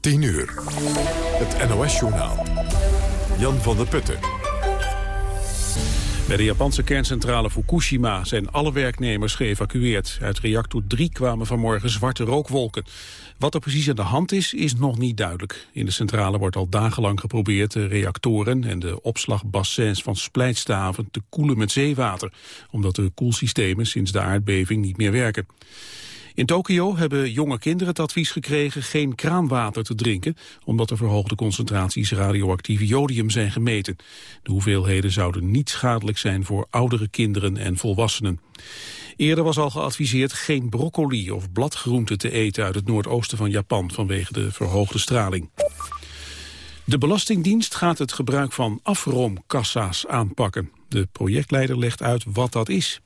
10 uur. Het NOS-journaal. Jan van der Putten. Bij de Japanse kerncentrale Fukushima zijn alle werknemers geëvacueerd. Uit reactor 3 kwamen vanmorgen zwarte rookwolken. Wat er precies aan de hand is, is nog niet duidelijk. In de centrale wordt al dagenlang geprobeerd de reactoren en de opslagbassins van Splijtstaven te koelen met zeewater, omdat de koelsystemen sinds de aardbeving niet meer werken. In Tokio hebben jonge kinderen het advies gekregen geen kraanwater te drinken, omdat er verhoogde concentraties radioactief jodium zijn gemeten. De hoeveelheden zouden niet schadelijk zijn voor oudere kinderen en volwassenen. Eerder was al geadviseerd geen broccoli of bladgroenten te eten uit het noordoosten van Japan vanwege de verhoogde straling. De Belastingdienst gaat het gebruik van afroomkassa's aanpakken. De projectleider legt uit wat dat is.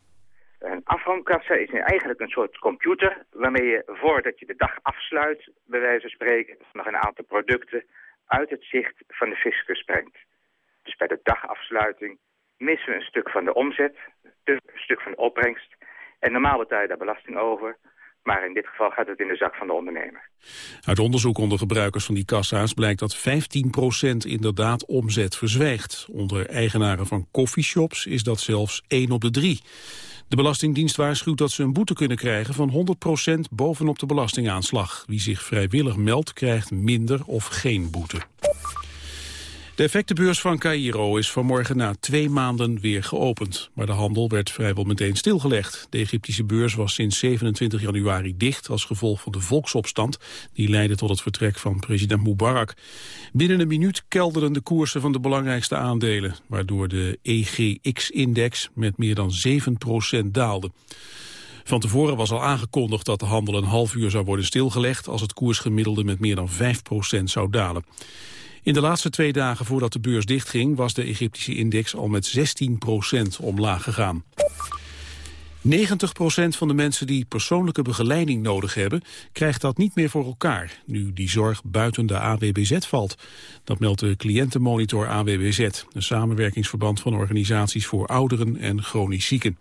Een afroomkassa is eigenlijk een soort computer waarmee je voordat je de dag afsluit, bij wijze van spreken, nog een aantal producten uit het zicht van de fiscus brengt. Dus bij de dagafsluiting missen we een stuk van de omzet, een stuk van de opbrengst. En normaal betaal je daar belasting over, maar in dit geval gaat het in de zak van de ondernemer. Uit onderzoek onder gebruikers van die kassa's blijkt dat 15% inderdaad omzet verzwijgt. Onder eigenaren van coffeeshops is dat zelfs 1 op de 3. De Belastingdienst waarschuwt dat ze een boete kunnen krijgen van 100% bovenop de belastingaanslag. Wie zich vrijwillig meldt krijgt minder of geen boete. De effectenbeurs van Cairo is vanmorgen na twee maanden weer geopend. Maar de handel werd vrijwel meteen stilgelegd. De Egyptische beurs was sinds 27 januari dicht als gevolg van de volksopstand. Die leidde tot het vertrek van president Mubarak. Binnen een minuut kelderden de koersen van de belangrijkste aandelen. Waardoor de EGX-index met meer dan 7% daalde. Van tevoren was al aangekondigd dat de handel een half uur zou worden stilgelegd... als het koersgemiddelde met meer dan 5% zou dalen. In de laatste twee dagen voordat de beurs dichtging... was de Egyptische index al met 16% omlaag gegaan. 90% van de mensen die persoonlijke begeleiding nodig hebben... krijgt dat niet meer voor elkaar, nu die zorg buiten de AWBZ valt. Dat meldt de cliëntenmonitor AWBZ, een samenwerkingsverband van organisaties voor ouderen en chronisch zieken.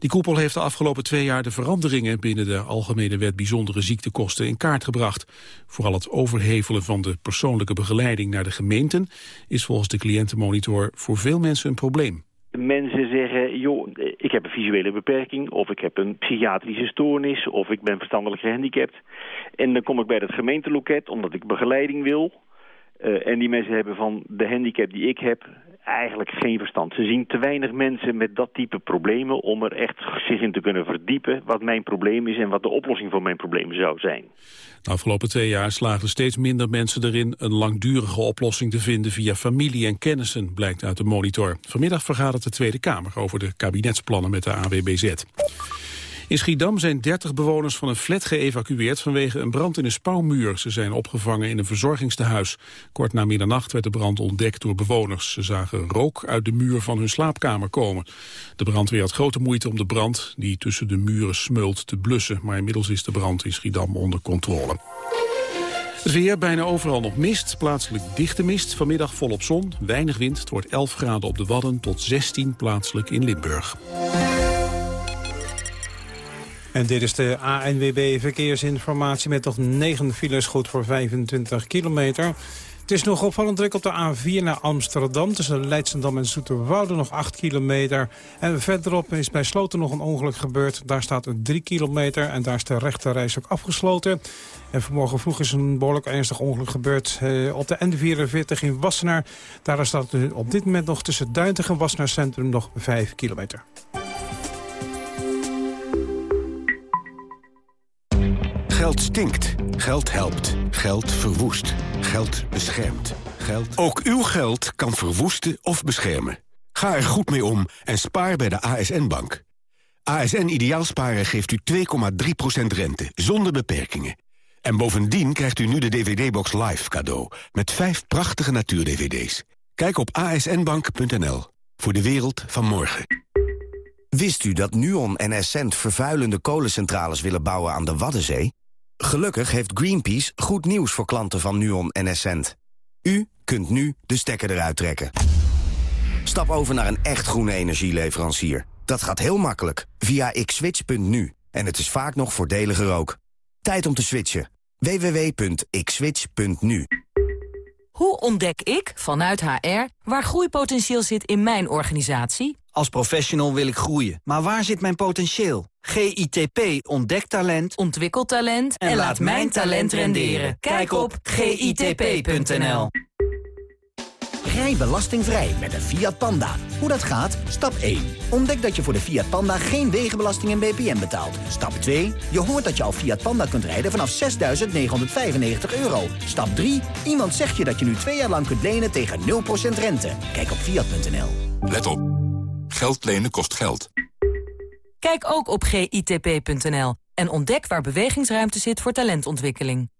Die koepel heeft de afgelopen twee jaar de veranderingen binnen de Algemene Wet Bijzondere Ziektekosten in kaart gebracht. Vooral het overhevelen van de persoonlijke begeleiding naar de gemeenten is volgens de cliëntenmonitor voor veel mensen een probleem. Mensen zeggen, joh, ik heb een visuele beperking... of ik heb een psychiatrische stoornis... of ik ben verstandelijk gehandicapt. En dan kom ik bij het gemeenteloket omdat ik begeleiding wil... Uh, en die mensen hebben van de handicap die ik heb eigenlijk geen verstand. Ze zien te weinig mensen met dat type problemen om er echt zich in te kunnen verdiepen wat mijn probleem is en wat de oplossing voor mijn probleem zou zijn. De afgelopen twee jaar slagen steeds minder mensen erin een langdurige oplossing te vinden via familie en kennissen, blijkt uit de monitor. Vanmiddag vergadert de Tweede Kamer over de kabinetsplannen met de AWBZ. In Schiedam zijn 30 bewoners van een flat geëvacueerd vanwege een brand in een spouwmuur. Ze zijn opgevangen in een verzorgingstehuis. Kort na middernacht werd de brand ontdekt door bewoners. Ze zagen rook uit de muur van hun slaapkamer komen. De brandweer had grote moeite om de brand, die tussen de muren smeult, te blussen. Maar inmiddels is de brand in Schiedam onder controle. Het weer, bijna overal nog mist, plaatselijk dichte mist. Vanmiddag volop zon, weinig wind. Het wordt 11 graden op de Wadden tot 16 plaatselijk in Limburg. En dit is de ANWB Verkeersinformatie met toch 9 files goed voor 25 kilometer. Het is nog opvallend druk op de A4 naar Amsterdam. Tussen Leidschendam en Zoeterwoude nog 8 kilometer. En verderop is bij Sloten nog een ongeluk gebeurd. Daar staat 3 kilometer en daar is de rechterreis ook afgesloten. En vanmorgen vroeg is een behoorlijk ernstig ongeluk gebeurd eh, op de N44 in Wassenaar. Daar staat op dit moment nog tussen Duintig en Wassenaar Centrum nog 5 kilometer. Geld stinkt. Geld helpt. Geld verwoest. Geld beschermt. Geld... Ook uw geld kan verwoesten of beschermen. Ga er goed mee om en spaar bij de ASN-bank. ASN Ideaalsparen geeft u 2,3% rente, zonder beperkingen. En bovendien krijgt u nu de DVD-box Live cadeau... met vijf prachtige natuur-DVD's. Kijk op asnbank.nl voor de wereld van morgen. Wist u dat Nuon en Essent vervuilende kolencentrales willen bouwen aan de Waddenzee? Gelukkig heeft Greenpeace goed nieuws voor klanten van Nuon en Essent. U kunt nu de stekker eruit trekken. Stap over naar een echt groene energieleverancier. Dat gaat heel makkelijk via xswitch.nu. En het is vaak nog voordeliger ook. Tijd om te switchen. www.xswitch.nu Hoe ontdek ik, vanuit HR, waar groeipotentieel zit in mijn organisatie? Als professional wil ik groeien, maar waar zit mijn potentieel? GITP ontdekt talent, ontwikkelt talent en, laat mijn talent renderen. Kijk op gitp.nl. Rij belastingvrij met een Fiat Panda. Hoe dat gaat? Stap 1. Ontdek dat je voor de Fiat Panda geen wegenbelasting en BPM betaalt. Stap 2. Je hoort dat je al Fiat Panda kunt rijden vanaf 6.995 euro. Stap 3. Iemand zegt je dat je nu twee jaar lang kunt lenen tegen 0% rente. Kijk op Fiat.nl. Let op. Geld lenen kost geld. Kijk ook op gitp.nl en ontdek waar bewegingsruimte zit voor talentontwikkeling.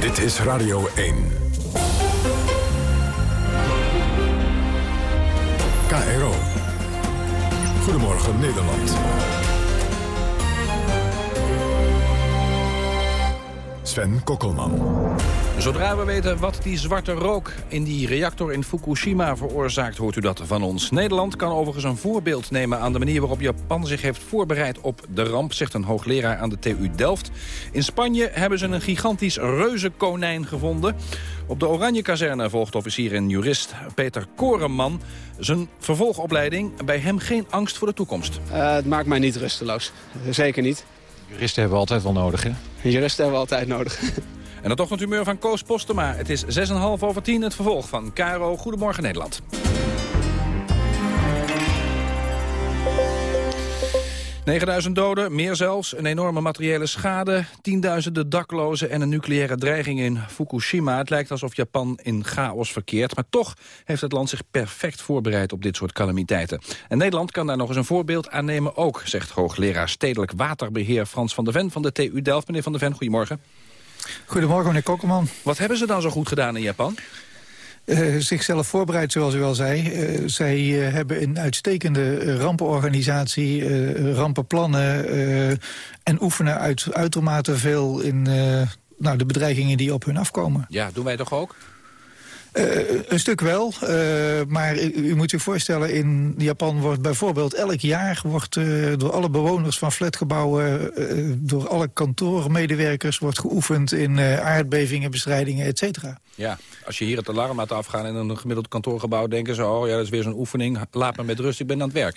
Dit is Radio 1. KRO. Goedemorgen Nederland. Sven Kokkelman. Zodra we weten wat die zwarte rook in die reactor in Fukushima veroorzaakt... hoort u dat van ons. Nederland kan overigens een voorbeeld nemen aan de manier waarop Japan zich heeft voorbereid op de ramp... zegt een hoogleraar aan de TU Delft. In Spanje hebben ze een gigantisch reuzenkonijn gevonden. Op de Oranje-kazerne volgt officier en jurist Peter Koreman. Zijn vervolgopleiding, bij hem geen angst voor de toekomst. Uh, het maakt mij niet rusteloos. Zeker niet. Juristen hebben we altijd wel nodig, hè? Juristen hebben we altijd nodig. En het ochtendhumeur van Koos Postema. Het is 6,5 over 10 het vervolg van Caro Goedemorgen Nederland. ...9000 doden, meer zelfs, een enorme materiële schade... tienduizenden daklozen en een nucleaire dreiging in Fukushima. Het lijkt alsof Japan in chaos verkeert... maar toch heeft het land zich perfect voorbereid op dit soort calamiteiten. En Nederland kan daar nog eens een voorbeeld aan nemen ook... zegt hoogleraar Stedelijk Waterbeheer Frans van der Ven van de TU Delft. Meneer van der Ven, goedemorgen. Goedemorgen, meneer Kokkelman. Wat hebben ze dan zo goed gedaan in Japan? Uh, zichzelf voorbereid, zoals u al zei. Uh, zij uh, hebben een uitstekende rampenorganisatie, rampenplannen... en oefenen uit, uitermate veel in nou, de bedreigingen die op hun afkomen. Ja, doen wij toch ook? Uh, een stuk wel, uh, maar u, u, moet zich voorstellen... in Japan wordt bijvoorbeeld elk jaar... wordt uh, door alle bewoners van flatgebouwen... door alle kantoormedewerkers wordt geoefend... in aardbevingen, bestrijdingen, et cetera. Ja, als je hier het alarm laat afgaan in een gemiddeld kantoorgebouw... denken ze, oh ja, dat is weer zo'n oefening. Laat me met rust, ik ben aan het werk.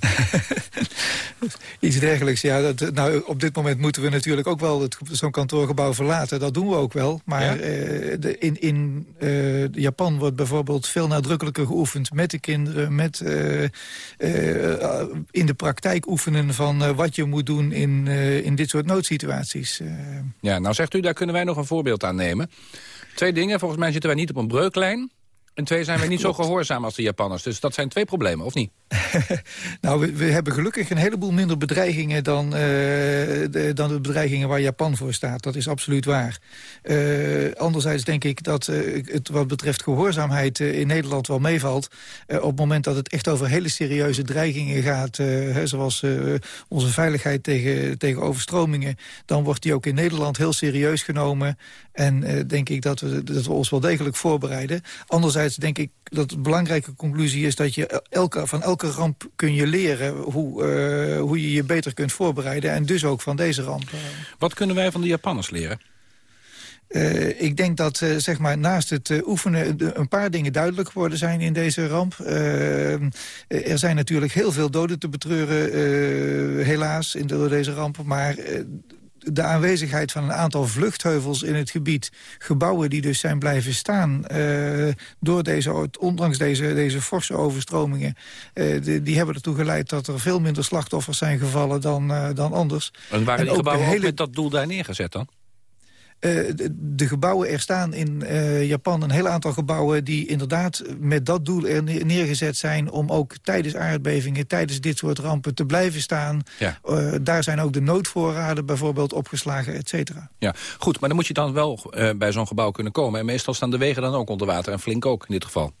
Iets dergelijks, ja. Dat, nou, op dit moment moeten we natuurlijk ook wel zo'n kantoorgebouw verlaten. Dat doen we ook wel. Maar ja? de, in... in Japan wordt bijvoorbeeld veel nadrukkelijker geoefend met de kinderen... met uh, uh, in de praktijk oefenen van wat je moet doen in, in dit soort noodsituaties. Ja, nou zegt u, daar kunnen wij nog een voorbeeld aan nemen. Twee dingen, volgens mij zitten wij niet op een breuklijn... En twee zijn wij niet zo gehoorzaam als de Japanners. Dus dat zijn twee problemen, of niet? nou, we, we, hebben gelukkig een heleboel minder bedreigingen... Dan, uh, de, dan de bedreigingen waar Japan voor staat. Dat is absoluut waar. Uh, anderzijds denk ik dat uh, het wat betreft gehoorzaamheid in Nederland wel meevalt. op het moment dat het echt over hele serieuze dreigingen gaat... Hè, zoals onze veiligheid tegen, tegen overstromingen... dan wordt die ook in Nederland heel serieus genomen. En denk ik dat we, dat we ons wel degelijk voorbereiden. Anderzijds denk ik dat de belangrijke conclusie is... dat je elke, van elke ramp kun je leren hoe, uh, hoe je je beter kunt voorbereiden. En dus ook van deze ramp. Wat kunnen wij van de Japanners leren? Uh, ik denk dat uh, zeg maar, naast het uh, oefenen een paar dingen duidelijk geworden zijn in deze ramp. er zijn natuurlijk heel veel doden te betreuren, helaas, in door deze ramp. Maar de aanwezigheid van een aantal vluchtheuvels in het gebied... gebouwen die dus zijn blijven staan uh, door deze, ondanks deze, deze forse overstromingen... Uh, die, die, hebben ertoe geleid dat er veel minder slachtoffers zijn gevallen dan, uh, dan anders. En waren die gebouwen hele... ook met dat doel daar neergezet dan? Uh, de, gebouwen, er staan in uh, Japan een heel aantal gebouwen... die inderdaad met dat doel er neergezet zijn... om ook tijdens aardbevingen, tijdens dit soort rampen te blijven staan. Ja. Uh, daar zijn ook de noodvoorraden bijvoorbeeld opgeslagen, et cetera. Ja, goed, maar dan moet je dan wel bij zo'n gebouw kunnen komen. En meestal staan de wegen dan ook onder water en flink ook in dit geval.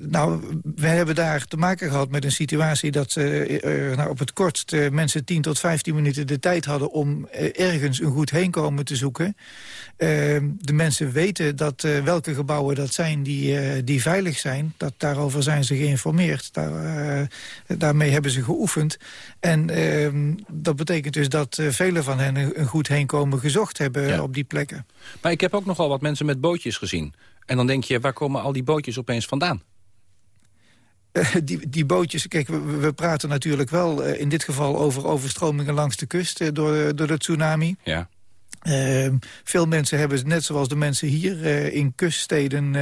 Nou, we hebben daar te maken gehad met een situatie... dat nou, op het kortst mensen 10 tot 15 minuten de tijd hadden... om ergens een goed heenkomen te zoeken. Ehm, de mensen weten dat, welke gebouwen dat zijn die, die veilig zijn. Dat, daarover zijn ze geïnformeerd. Daar, daarmee hebben ze geoefend. En ehm, dat betekent dus dat velen van hen een, goed heenkomen gezocht hebben op die plekken. Maar ik heb ook nogal wat mensen met bootjes gezien. En dan denk je, waar komen al die bootjes opeens vandaan? Uh, die, die bootjes, kijk, we, we praten natuurlijk wel uh, in dit geval over overstromingen langs de kust uh, door, door de tsunami. Ja. Ehm, veel mensen hebben, net zoals de mensen hier in kuststeden...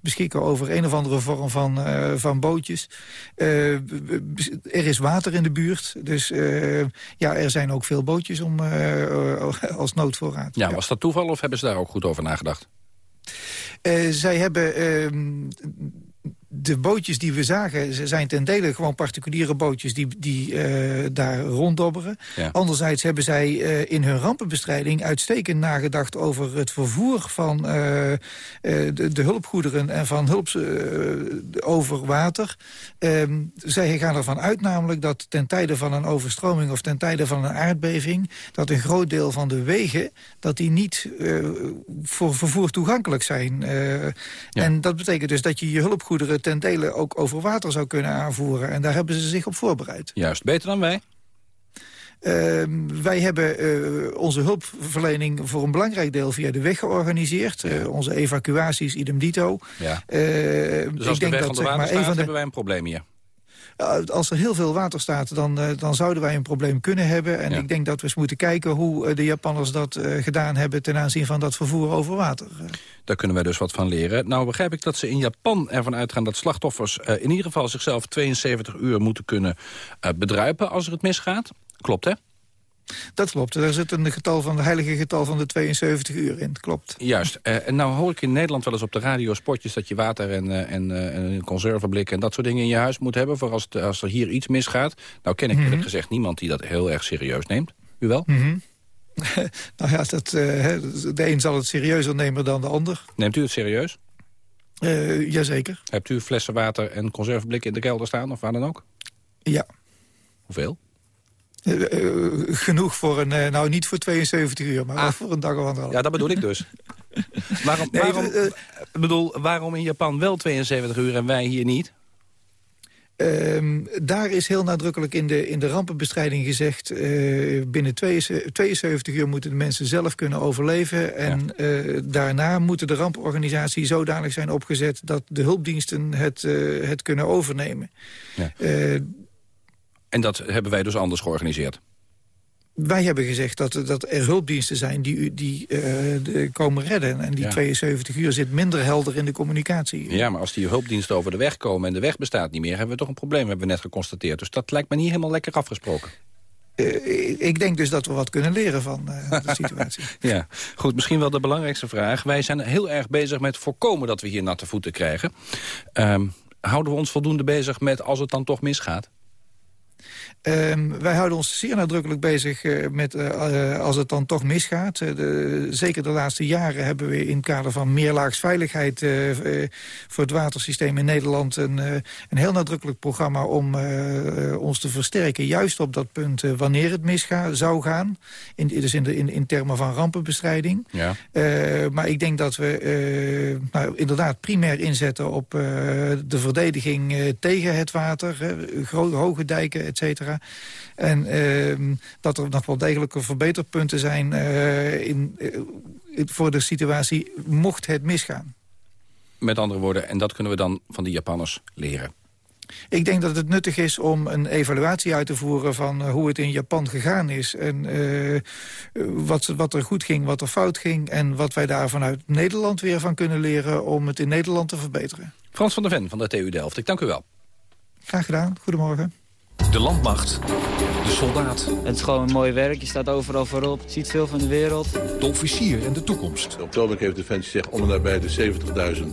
beschikken over een of andere vorm van, van bootjes. er is water in de buurt, dus ja, er zijn ook veel bootjes om, als noodvoorraad. Ja, was dat toeval of hebben ze daar ook goed over nagedacht? Uh, zij hebben ehm, de bootjes die we zagen zijn ten dele gewoon particuliere bootjes die, die uh, daar ronddobberen. Anderzijds hebben zij uh, in hun rampenbestrijding uitstekend nagedacht over het vervoer van uh, de, de, hulpgoederen en van hulp over water. Um, zij gaan ervan uit namelijk dat ten tijde van een overstroming of ten tijde van een aardbeving, dat een groot deel van de wegen, dat die niet voor vervoer toegankelijk zijn. Ja. En dat betekent dus dat je je hulpgoederen ten dele ook over water zou kunnen aanvoeren. En daar hebben ze zich op voorbereid. Juist, beter dan wij? Uh, wij hebben uh, onze hulpverlening voor een belangrijk deel via de weg georganiseerd. Uh, onze evacuaties, idem dito. Ja. dus als ik de denk weg dat, zeg maar, staat, de... hebben wij een probleem hier? Als er heel veel water staat, dan, uh, dan zouden wij een probleem kunnen hebben. En ik denk dat we eens moeten kijken hoe de Japanners dat uh, gedaan hebben... ten aanzien van dat vervoer over water. Daar kunnen wij dus wat van leren. Nou begrijp ik dat ze in Japan ervan uitgaan dat slachtoffers... In ieder geval zichzelf 72 uur moeten kunnen bedruipen als er het misgaat. Klopt, hè? Dat klopt. Daar zit een getal van, de heilige getal van de 72 uur in. Klopt. Juist. Uh, en nou hoor ik in Nederland wel eens op de radio spotjes... dat je water en, uh, en, uh, en conserveblik en dat soort dingen in je huis moet hebben... voor als, als er hier iets misgaat. Nou ken ik mm eerlijk gezegd niemand die dat heel erg serieus neemt. U wel? Mm -hmm. nou ja, dat, de een zal het serieuzer nemen dan de ander. Neemt u het serieus? jazeker. Hebt u flessen water en conserveblik in de kelder staan of waar dan ook? Ja. Hoeveel? Uh, genoeg voor een, uh, nou niet voor 72 uur, maar ah. voor een dag of anderhalf. Ja, dat bedoel ik dus. waarom, nee, waarom, uh, bedoel, waarom in Japan wel 72 uur en wij hier niet? Um, daar is heel nadrukkelijk in de, in de rampenbestrijding gezegd... binnen 72 uur moeten de mensen zelf kunnen overleven. En ja. daarna moeten de rampenorganisatie zodanig zijn opgezet... dat de hulpdiensten het, het kunnen overnemen. Ja. En dat hebben wij dus anders georganiseerd. Wij hebben gezegd dat, dat er hulpdiensten zijn die, die uh, komen redden. En die 72 uur zit minder helder in de communicatie. Ja, maar als die hulpdiensten over de weg komen en de weg bestaat niet meer... hebben we toch een probleem, hebben we net geconstateerd. Dus dat lijkt me niet helemaal lekker afgesproken. Uh, ik denk dus dat we wat kunnen leren van uh, de situatie. ja, goed. Misschien wel de belangrijkste vraag. Wij zijn heel erg bezig met voorkomen dat we hier natte voeten krijgen. Um, houden we ons voldoende bezig met als het dan toch misgaat? Um, wij houden ons zeer nadrukkelijk bezig uh, met uh, als het dan toch misgaat. Uh, de, zeker de laatste jaren hebben we in het kader van meerlaagsveiligheid... voor het watersysteem in Nederland een, een heel nadrukkelijk programma... om ons te versterken, juist op dat punt wanneer het misgaat, zou gaan. In, dus in, de, in, in termen van rampenbestrijding. Ja. maar ik denk dat we nou, inderdaad primair inzetten op de verdediging tegen het water. hoge dijken, et cetera. En uh, dat er nog wel degelijke verbeterpunten zijn uh, in, uh, voor de situatie mocht het misgaan. Met andere woorden, en dat kunnen we dan van die Japanners leren. Ik denk dat het nuttig is om een evaluatie uit te voeren... van uh, hoe het in Japan gegaan is. En uh, wat, wat er goed ging, wat er fout ging... en wat wij daar vanuit Nederland weer van kunnen leren... om het in Nederland te verbeteren. Frans van der Ven van de TU Delft, ik dank u wel. Graag gedaan. Goedemorgen. De landmacht. De soldaat. Het is gewoon een mooi werk. Je staat overal voorop. Je ziet veel van de wereld. De officier en de toekomst. In oktober heeft Defensie gezegd om en nabij de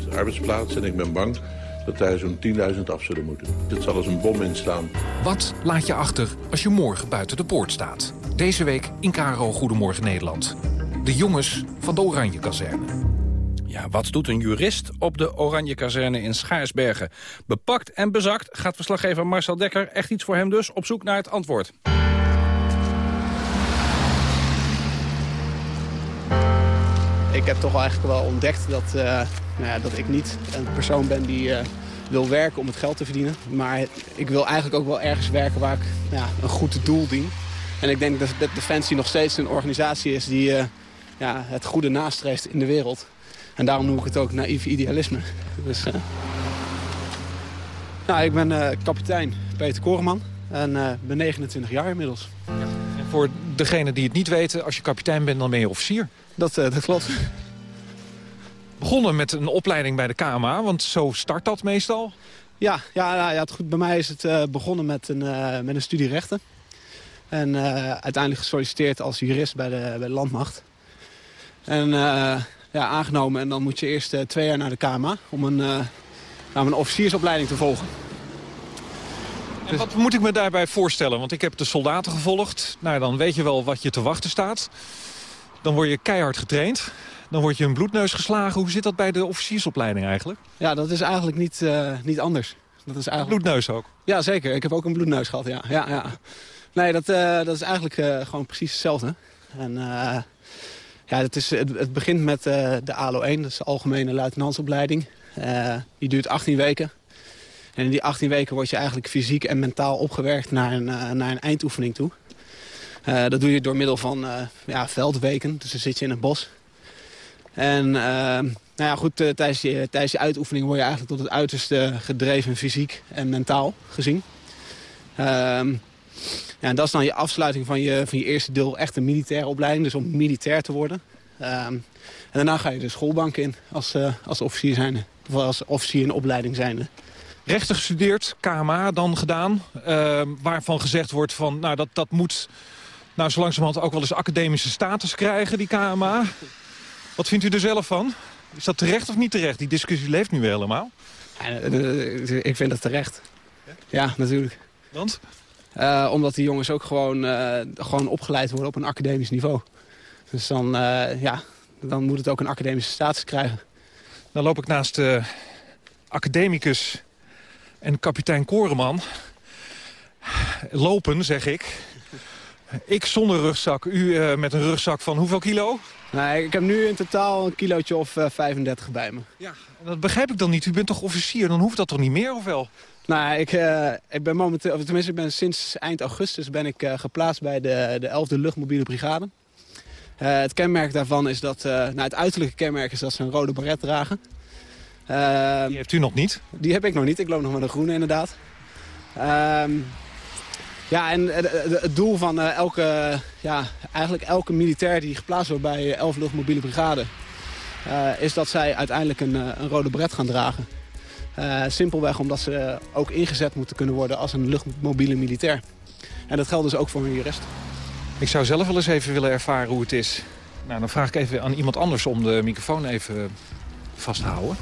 70.000 arbeidsplaatsen. En ik ben bang dat daar zo'n 10.000 af zullen moeten. Dit zal als een bom inslaan. Wat laat je achter als je morgen buiten de poort staat? Deze week in Karo Goedemorgen Nederland. De jongens van de Oranje Kazerne. Ja, wat doet een jurist op de Oranje Kazerne in Schaarsbergen? Bepakt en bezakt gaat verslaggever Marcel Dekker. Echt iets voor hem dus, op zoek naar het antwoord. Ik heb toch eigenlijk wel ontdekt dat, uh, nou ja, dat ik niet een persoon ben die uh, wil werken om het geld te verdienen. Maar ik wil eigenlijk ook wel ergens werken waar ik ja, een goed doel dien. En ik denk dat, Defensie nog steeds een organisatie is die uh, ja, het goede nastreeft in de wereld. En daarom noem ik het ook naïef idealisme. Dus, nou, ik ben kapitein Peter Koreman en ben 29 jaar inmiddels. Ja. En voor degenen die het niet weten, als je kapitein bent, dan ben je officier. Dat, uh, dat klopt. Begonnen met een opleiding bij de KMA, want zo start dat meestal? Ja, ja, nou, ja het goed, bij mij is het uh, begonnen met een, uh, met een studie rechten. En uiteindelijk gesolliciteerd als jurist bij de, bij de landmacht. En ja, aangenomen en dan moet je eerst twee jaar naar de KMA om een, nou, een officiersopleiding te volgen. En wat moet ik me daarbij voorstellen? Want ik heb de soldaten gevolgd. Nou, dan weet je wel wat je te wachten staat. Dan word je keihard getraind. Dan word je een bloedneus geslagen. Hoe zit dat bij de officiersopleiding eigenlijk? Ja, dat is eigenlijk niet, uh, niet anders. Dat is eigenlijk... Bloedneus ook? Ja, zeker. Ik heb ook een bloedneus gehad, ja. ja, ja. Nee, dat, uh, dat is eigenlijk uh, gewoon precies hetzelfde. En ja, het, is, het, het begint met de ALO 1, dat is de Algemene Luitenantsopleiding. die duurt 18 weken. En in die 18 weken word je eigenlijk fysiek en mentaal opgewerkt naar een, naar een eindoefening toe. Dat doe je door middel van ja, veldweken. Dus dan zit je in het bos. En nou ja, goed, tijdens, je, tijdens je uitoefening word je eigenlijk tot het uiterste gedreven fysiek en mentaal gezien. Ehm, ja, en dat is dan je afsluiting van je, van je eerste deel echt een militaire opleiding. Dus om militair te worden. Ehm, en daarna ga je de schoolbank in als, als officier zijnde. Of als officier in opleiding zijnde rechten gestudeerd, KMA dan gedaan. Uh, waarvan gezegd wordt van, nou dat, dat moet nou, zo langzamerhand ook wel eens academische status krijgen, die KMA. Wat vindt u er zelf van? Is dat terecht of niet terecht? Die discussie leeft nu weer helemaal. Ja, ik vind dat terecht. Ja, natuurlijk. Want? Uh, omdat die jongens ook gewoon, uh, gewoon opgeleid worden op een academisch niveau. Dus dan, uh, ja, dan moet het ook een academische status krijgen. Dan loop ik naast de academicus en kapitein Koreman. Lopen, zeg ik. Ik zonder rugzak, u met een rugzak van hoeveel kilo? Nee, ik heb nu in totaal een kilootje of uh, 35 bij me. Ja, dat begrijp ik dan niet. U bent toch officier? Dan hoeft dat toch niet meer, of wel? Nou, ik, uh, ik ben momenteel, of tenminste, ik ben sinds eind augustus ben ik uh, geplaatst bij de, de 11e luchtmobiele brigade. het kenmerk daarvan is dat, nou, het uiterlijke kenmerk is dat ze een rode baret dragen. die heeft u nog niet? Die heb ik nog niet. Ik loop nog met een groene inderdaad. Ehm, ja, en het doel van uh, elke, ja, eigenlijk elke militair die geplaatst wordt bij 11 luchtmobiele brigade... Uh, is dat zij uiteindelijk een, een rode bret gaan dragen. Uh, simpelweg omdat ze ook ingezet moeten kunnen worden als een luchtmobiele militair. En dat geldt dus ook voor een jurist. Ik zou zelf wel eens even willen ervaren hoe het is. Nou, dan vraag ik even aan iemand anders om de microfoon even vast te houden.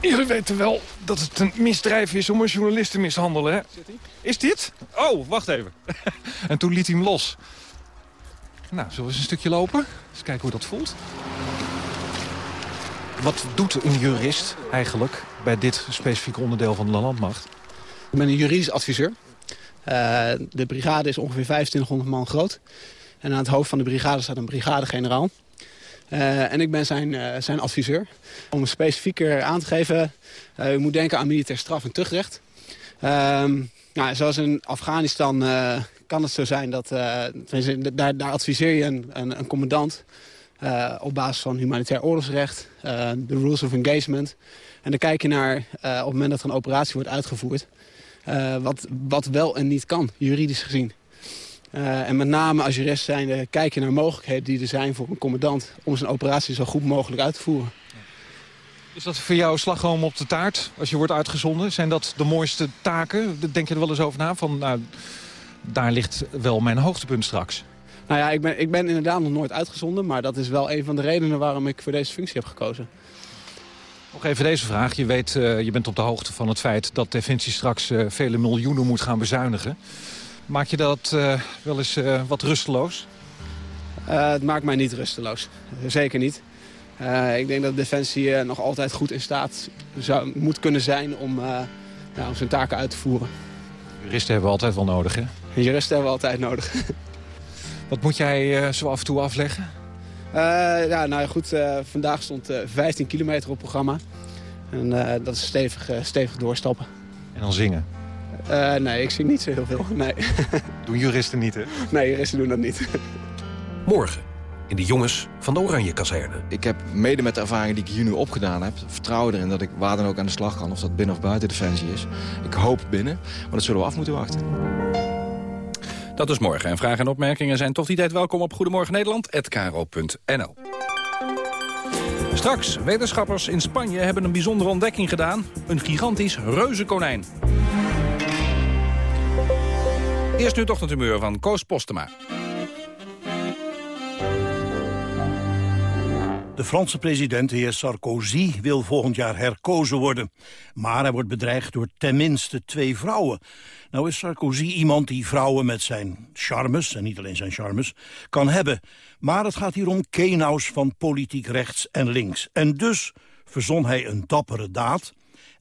Jullie weten wel dat het een misdrijf is om een journalist te mishandelen, hè? Is dit? Oh, wacht even. en toen liet hij hem los. Nou, zullen we eens een stukje lopen? Eens kijken hoe dat voelt. Wat doet een jurist eigenlijk bij dit specifieke onderdeel van de landmacht? Ik ben een juridisch adviseur. Uh, de brigade is ongeveer 2500 man groot. En aan het hoofd van de brigade staat een brigadegeneraal. Uh, en ik ben zijn, uh, zijn adviseur. Om specifieker aan te geven, uh, u moet denken aan militair straf en tuchtrecht. Ehm, nou, zoals in Afghanistan kan het zo zijn dat daar, daar, adviseer je een, een, een commandant op basis van humanitair oorlogsrecht, de rules of engagement. En dan kijk je naar, op het moment dat er een operatie wordt uitgevoerd, wat, wat wel en niet kan, juridisch gezien. Uh, en met name als jurist zijnde kijk je naar mogelijkheden die er zijn voor een commandant... om zijn operatie zo goed mogelijk uit te voeren. Is dat voor jou slagroom op de taart als je wordt uitgezonden? Zijn dat de mooiste taken? Denk je er wel eens over na? Van, nou, daar ligt wel mijn hoogtepunt straks. Nou ja, ik ben, ik ben inderdaad nog nooit uitgezonden... maar dat is wel een van de redenen waarom ik voor deze functie heb gekozen. Nog even deze vraag. Je weet, uh, je bent op de hoogte van het feit dat Defensie straks uh, vele miljoenen moet gaan bezuinigen. Maak je dat uh, wel eens wat rusteloos? Het maakt mij niet rusteloos. Zeker niet. Ik denk dat Defensie nog altijd goed in staat zou, moet kunnen zijn om, nou, om zijn taken uit te voeren. Juristen hebben we altijd wel nodig, hè? Juristen hebben we altijd nodig. Wat moet jij zo af en toe afleggen? ja, nou goed, vandaag stond 15 kilometer op programma. En dat is stevig, stevig doorstappen. En dan zingen? Uh, nee, ik zie niet zo heel veel. Nee. Doen juristen niet, hè? Nee, juristen doen dat niet. Morgen in de jongens van de Oranje Kazerne. Ik heb mede met de ervaring die ik hier nu opgedaan heb... vertrouwen erin dat ik waar dan ook aan de slag kan... of dat binnen of buiten Defensie is. Ik hoop binnen, maar dat zullen we af moeten wachten. Dat is morgen. En vragen en opmerkingen zijn toch die tijd welkom op Goedemorgen Nederland@kro.nl. Straks, wetenschappers in Spanje hebben een bijzondere ontdekking gedaan. Een gigantisch reuzenkonijn. Eerst nu toch het humeur van Koos Postema. De Franse president, de heer Sarkozy, wil volgend jaar herkozen worden. Maar hij wordt bedreigd door tenminste twee vrouwen. Nou is Sarkozy iemand die vrouwen met zijn charmes, en niet alleen zijn charmes, kan hebben. Maar het gaat hier om kenaus van politiek rechts en links. En dus verzon hij een dappere daad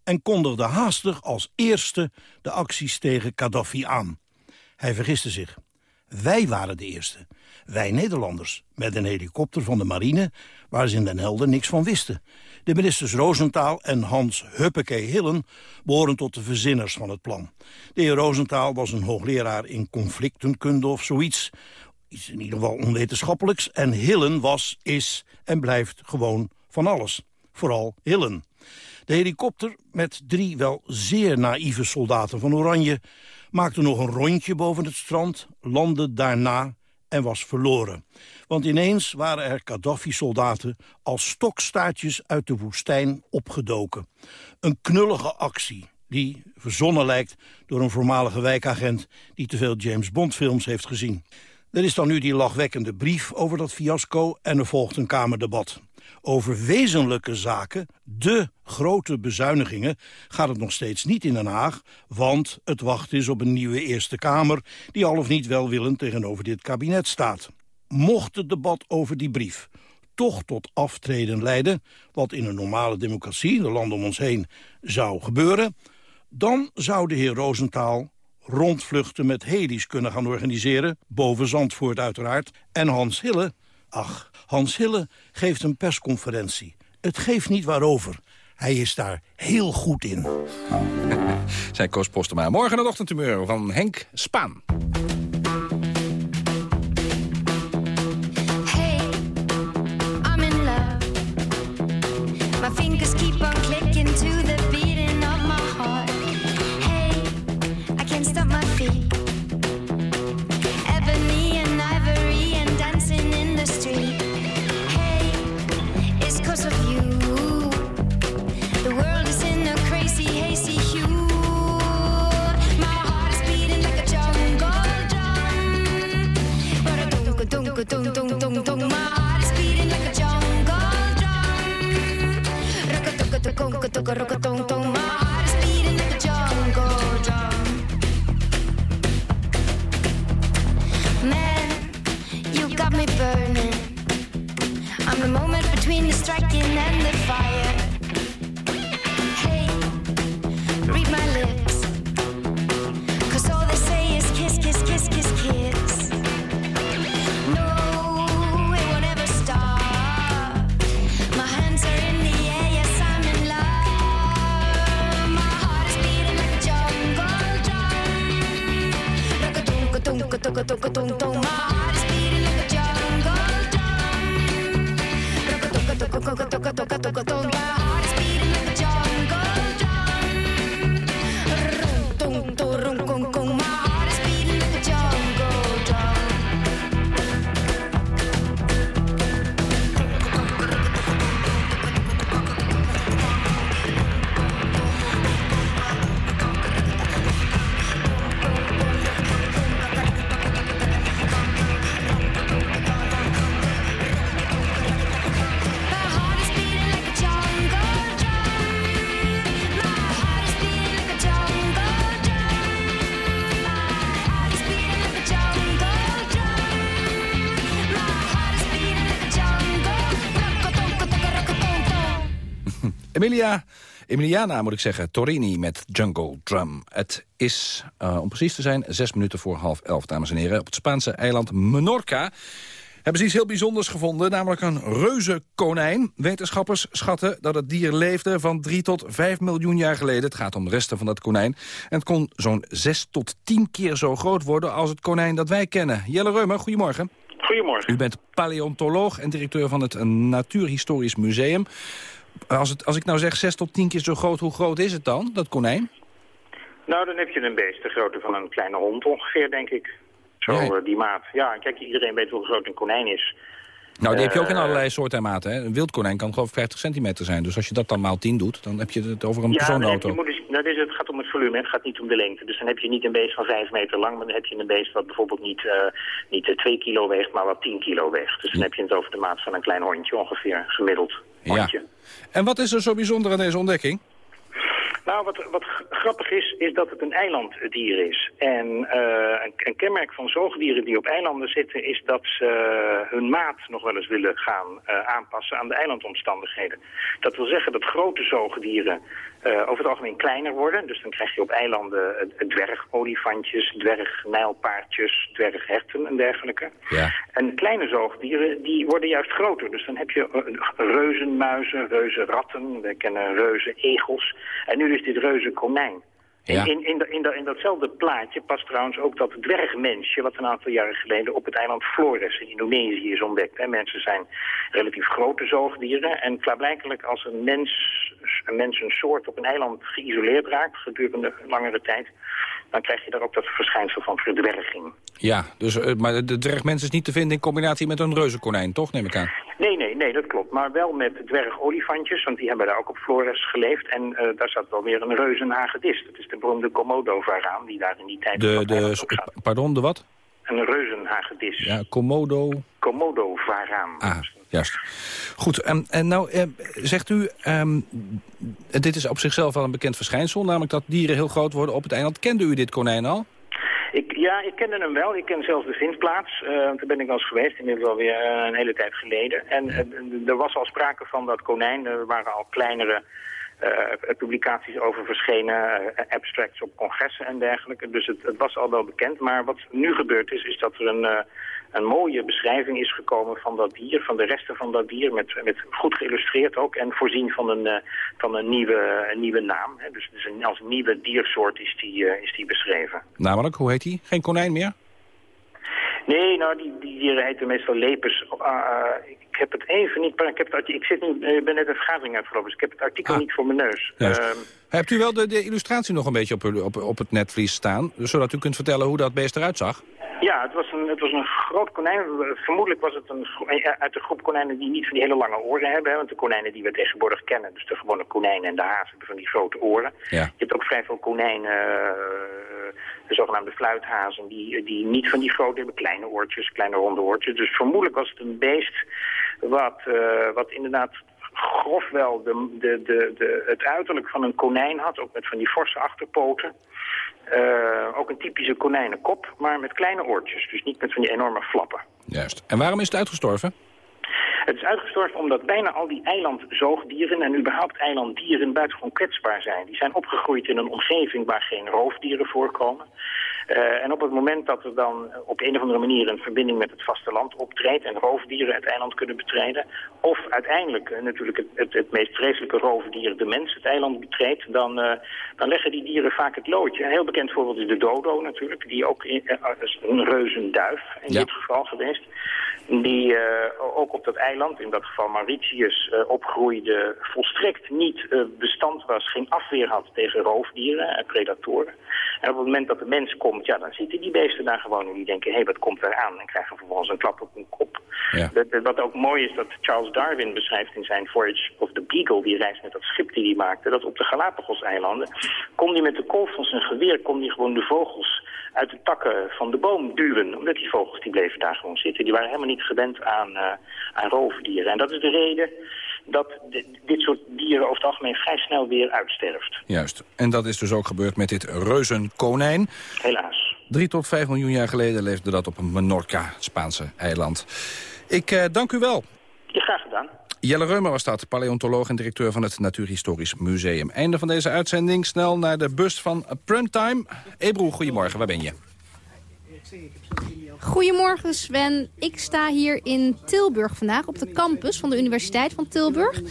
en kondigde haastig als eerste de acties tegen Gaddafi aan. Hij vergiste zich. Wij waren de eerste. Wij Nederlanders. Met een helikopter van de marine waar ze in Den Helder niks van wisten. De ministers Roosentaal en Hans Huppeke Hillen behoren tot de verzinners van het plan. De heer Roosentaal was een hoogleraar in conflictenkunde of zoiets. Iets in ieder geval onwetenschappelijks. En Hillen was, is en blijft gewoon van alles. Vooral Hillen. De helikopter met drie wel zeer naïeve soldaten van Oranje... maakte nog een rondje boven het strand, landde daarna en was verloren. Want ineens waren er Gaddafi-soldaten als stokstaartjes uit de woestijn opgedoken. Een knullige actie die verzonnen lijkt door een voormalige wijkagent... die te veel James Bond-films heeft gezien. Er is dan nu die lachwekkende brief over dat fiasco en er volgt een Kamerdebat. Over wezenlijke zaken, de grote bezuinigingen, gaat het nog steeds niet in Den Haag, want het wacht is op een nieuwe Eerste Kamer die al of niet welwillend tegenover dit kabinet staat. Mocht het debat over die brief toch tot aftreden leiden, wat in een normale democratie, de landen om ons heen, zou gebeuren, dan zou de heer Roosentaal rondvluchten met heli's kunnen gaan organiseren, boven Zandvoort uiteraard, en Hans Hille, ach, Hans Hille geeft een persconferentie. Het geeft niet waarover. Hij is daar heel goed in. Zijn Koos Postema. Morgen het ochtendtumeur van Henk Spaan. Emilia, Emiliana moet ik zeggen, Torini met Jungle Drum. Het is, uh, om precies te zijn, zes minuten voor half elf, dames en heren. Op het Spaanse eiland Menorca hebben ze iets heel bijzonders gevonden, namelijk een reuzenkonijn. Wetenschappers schatten dat het dier leefde van 3 tot 5 miljoen jaar geleden. Het gaat om de resten van dat konijn. En het kon zo'n 6 tot 10 keer zo groot worden als het konijn dat wij kennen. Jelle Reumer, goedemorgen. Goedemorgen. U bent paleontoloog en directeur van het Natuurhistorisch Museum. Als, het, als ik nou zeg 6 tot 10 keer zo groot, hoe groot is het dan, dat konijn? Nou, dan heb je een beest de grootte van een kleine hond ongeveer, denk ik. Zo, eh, die maat. Ja, kijk, iedereen weet hoe groot een konijn is. Nou, die heb je ook in Eh, allerlei soorten en maten. Hè? Een wildkonijn kan geloof ik 50 centimeter zijn. Dus als je dat dan maal 10 doet, dan heb je het over een ja, persoonauto. Dus, is, het gaat om het volume, het gaat niet om de lengte. Dus dan heb je niet een beest van 5 meter lang, maar dan heb je een beest wat bijvoorbeeld niet, eh niet 2 kilo weegt, maar wat 10 kilo weegt. Dus dan heb je het over de maat van een klein hondje ongeveer, gemiddeld hondje. En wat is er zo bijzonder aan deze ontdekking? Nou, wat, wat grappig is, is dat het een eilanddier is. En eh, een, een kenmerk van zoogdieren die op eilanden zitten... is dat ze eh, hun maat nog wel eens willen gaan eh, aanpassen aan de eilandomstandigheden. Dat wil zeggen dat grote zoogdieren eh, over het algemeen kleiner worden. Dus dan krijg je op eilanden eh, dwergolifantjes, dwergnijlpaardjes, dwergherten en dergelijke. Ja. En kleine zoogdieren, die worden juist groter. Dus dan heb je eh, reuzenmuizen, reuzenratten, we kennen reuzenegels. En nu is dit reuzenkonijn. Ja. In, in, in, in datzelfde plaatje past trouwens ook dat dwergmensje... wat een aantal jaren geleden op het eiland Flores in Indonesië is ontdekt. Hè. Mensen zijn relatief grote zoogdieren. En klaarblijkelijk als een mens, een mens een soort op een eiland geïsoleerd raakt... gedurende langere tijd... dan krijg je daar ook dat verschijnsel van verdwerging. Ja, dus, eh, maar de dwergmens is niet te vinden in combinatie met een reuzenkonijn, toch, neem ik aan? Nee, nee, nee, dat klopt. Maar wel met dwergolifantjes, want die hebben daar ook op Flores geleefd. En eh, daar zat wel weer een reuzenhagedis. Dat is de beroemde Komodo-varaan die daar in die tijd... op De, de, zat. pardon, de wat? Een reuzenhagedis. Ja, Komodo. Komodo-varaan. Ah, juist. Goed, en, en nou eh, zegt u, ehm, dit is op zichzelf wel een bekend verschijnsel, namelijk dat dieren heel groot worden op het eiland. Kende u dit konijn al? Ik, ja, ik kende hem wel. Ik ken zelfs de vindplaats. eh, want daar ben ik wel eens geweest, inmiddels alweer eh, een hele tijd geleden. En eh, er was al sprake van dat konijn. Er waren al kleinere eh, publicaties over verschenen, eh, abstracts op congressen en dergelijke. Dus het, het was al wel bekend. Maar wat nu gebeurd is, is dat er een, eh, een mooie beschrijving is gekomen van dat dier, van de resten van dat dier, met, met goed geïllustreerd ook en voorzien van een, eh, van een, nieuwe, een nieuwe naam. Hè. Dus, dus een, als nieuwe diersoort is die, eh, is die beschreven. Namelijk, hoe heet hij? Geen konijn meer? Nee, nou, die, die dieren heten meestal lepers. Ah, ah, ik heb het even niet, maar ik, heb het, ik zit nu, eh, ben net een vergadering uitgelopen, dus ik heb het artikel niet voor mijn neus. Hebt u wel de, de illustratie nog een beetje op, op, op het netvlies staan, zodat u kunt vertellen hoe dat beest eruit zag? ja, het was, een, het was een groot konijn. Vermoedelijk was het een, gro- eh, uit de groep konijnen die niet van die hele lange oren hebben. Hè, want de konijnen die we tegenwoordig kennen, dus de gewone konijnen en de hazen, hebben van die grote oren. Ja. Je hebt ook vrij veel konijnen, eh, de zogenaamde fluithazen, die, die niet van die grote hebben, kleine oortjes, kleine ronde oortjes. Dus vermoedelijk was het een beest wat, eh, wat inderdaad grof wel de, de, de, de, het uiterlijk van een konijn had, ook met van die forse achterpoten. Eh, ook een typische konijnenkop, maar met kleine oortjes. Dus niet met van die enorme flappen. Juist. En waarom is het uitgestorven? Het is uitgestorven omdat bijna al die eilandzoogdieren en überhaupt eilanddieren buitengewoon kwetsbaar zijn. Die zijn opgegroeid in een omgeving waar geen roofdieren voorkomen. Eh, en op het moment dat er dan op een of andere manier een verbinding met het vasteland optreedt en roofdieren het eiland kunnen betreden, of uiteindelijk eh, natuurlijk het, het, het meest vreselijke roofdier, de mens, het eiland betreedt, dan, eh, dan leggen die dieren vaak het loodje. Een heel bekend voorbeeld is de dodo natuurlijk, die ook in, is een reuzenduif in Ja. dit geval geweest. Die eh, ook op dat eiland, in dat geval Mauritius, eh, opgroeide, volstrekt niet eh, bestand was, geen afweer had tegen roofdieren en predatoren. En op het moment dat de mens komt, ja, dan zitten die beesten daar gewoon en die denken, hé, hey, wat komt daar aan? En krijgen vervolgens een klap op hun kop. Ja. Dat- dat- wat ook mooi is, dat Charles Darwin beschrijft in zijn Voyage of the Beagle, die reis met dat schip die hij maakte, dat op de Galapagos-eilanden kon hij met de kolf van zijn geweer, kon hij gewoon de vogels uit de takken van de boom duwen. Omdat die vogels, die bleven daar gewoon zitten. Die waren helemaal niet gewend aan, eh, aan roofdieren. En dat is de reden dat di- dit soort dieren over het algemeen vrij snel weer uitsterft. Juist. En dat is dus ook gebeurd met dit reuzenkonijn. Helaas. 3 tot 5 miljoen jaar geleden leefde dat op een Menorca, Spaanse eiland. Ik eh, dank u wel. Ja, graag gedaan. Jelle Reumer was dat, paleontoloog en directeur van het Natuurhistorisch Museum. Einde van deze uitzending. Snel naar de bus van Primetime. Ebro, goedemorgen, waar ben je? Goedemorgen Sven, ik sta hier in Tilburg vandaag op de campus van de Universiteit van Tilburg.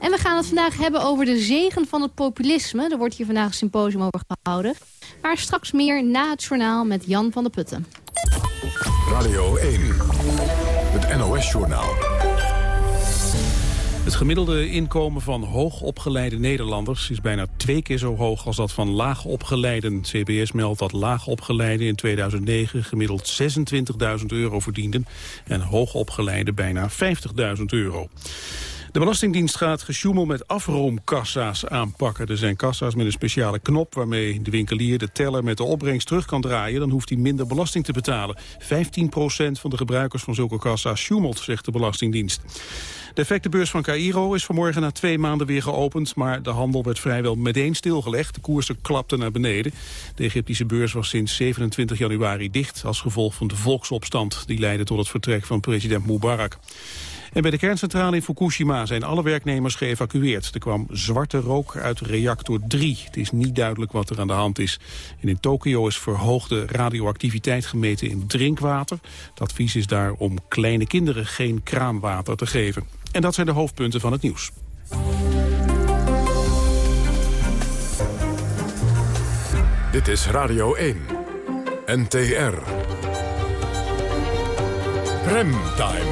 En we gaan het vandaag hebben over de zegen van het populisme. Er wordt hier vandaag een symposium over gehouden. Maar straks meer na het journaal met Jan van der Putten. Radio 1, het NOS-journaal. Het gemiddelde inkomen van hoogopgeleide Nederlanders is bijna twee keer zo hoog als dat van laagopgeleiden. CBS meldt dat laagopgeleiden in 2009 gemiddeld 26.000 euro verdienden en hoogopgeleiden bijna 50.000 euro. De Belastingdienst gaat gesjoemel met afroomkassa's aanpakken. Er zijn kassa's met een speciale knop waarmee de winkelier de teller met de opbrengst terug kan draaien. Dan hoeft hij minder belasting te betalen. 15% van de gebruikers van zulke kassa's sjoemelt, zegt de Belastingdienst. De effectenbeurs van Cairo is vanmorgen na twee maanden weer geopend... maar de handel werd vrijwel meteen stilgelegd. De koersen klapten naar beneden. De Egyptische beurs was sinds 27 januari dicht... als gevolg van de volksopstand. Die leidde tot het vertrek van president Mubarak. En bij de kerncentrale in Fukushima zijn alle werknemers geëvacueerd. Er kwam zwarte rook uit reactor 3. Het is niet duidelijk wat er aan de hand is. En in Tokio is verhoogde radioactiviteit gemeten in drinkwater. Het advies is daar om kleine kinderen geen kraanwater te geven. En dat zijn de hoofdpunten van het nieuws. Dit is Radio 1. NTR. Remtime.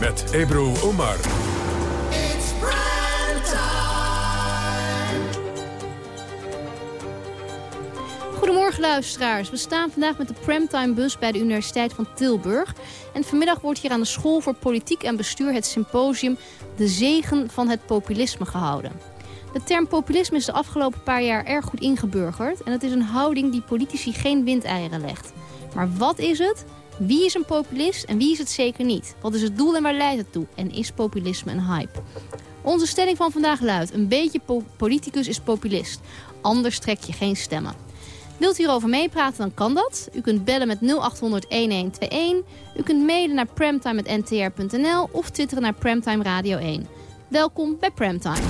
Met Ebru Omar. Goedemorgen luisteraars. We staan vandaag met de Premtime bus bij de Universiteit van Tilburg. En vanmiddag wordt hier aan de School voor Politiek en Bestuur het symposium De Zegen van het Populisme gehouden. De term populisme is de afgelopen paar jaar erg goed ingeburgerd. En het is een houding die politici geen windeieren legt. Maar wat is het? Wie is een populist en wie is het zeker niet? Wat is het doel en waar leidt het toe? En is populisme een hype? Onze stelling van vandaag luidt... een beetje politicus is populist. Anders trek je geen stemmen. Wilt u hierover meepraten, dan kan dat. U kunt bellen met 0800-1121. U kunt mailen naar premtime.ntr.nl of twitteren naar Premtime Radio 1. Welkom bij Premtime.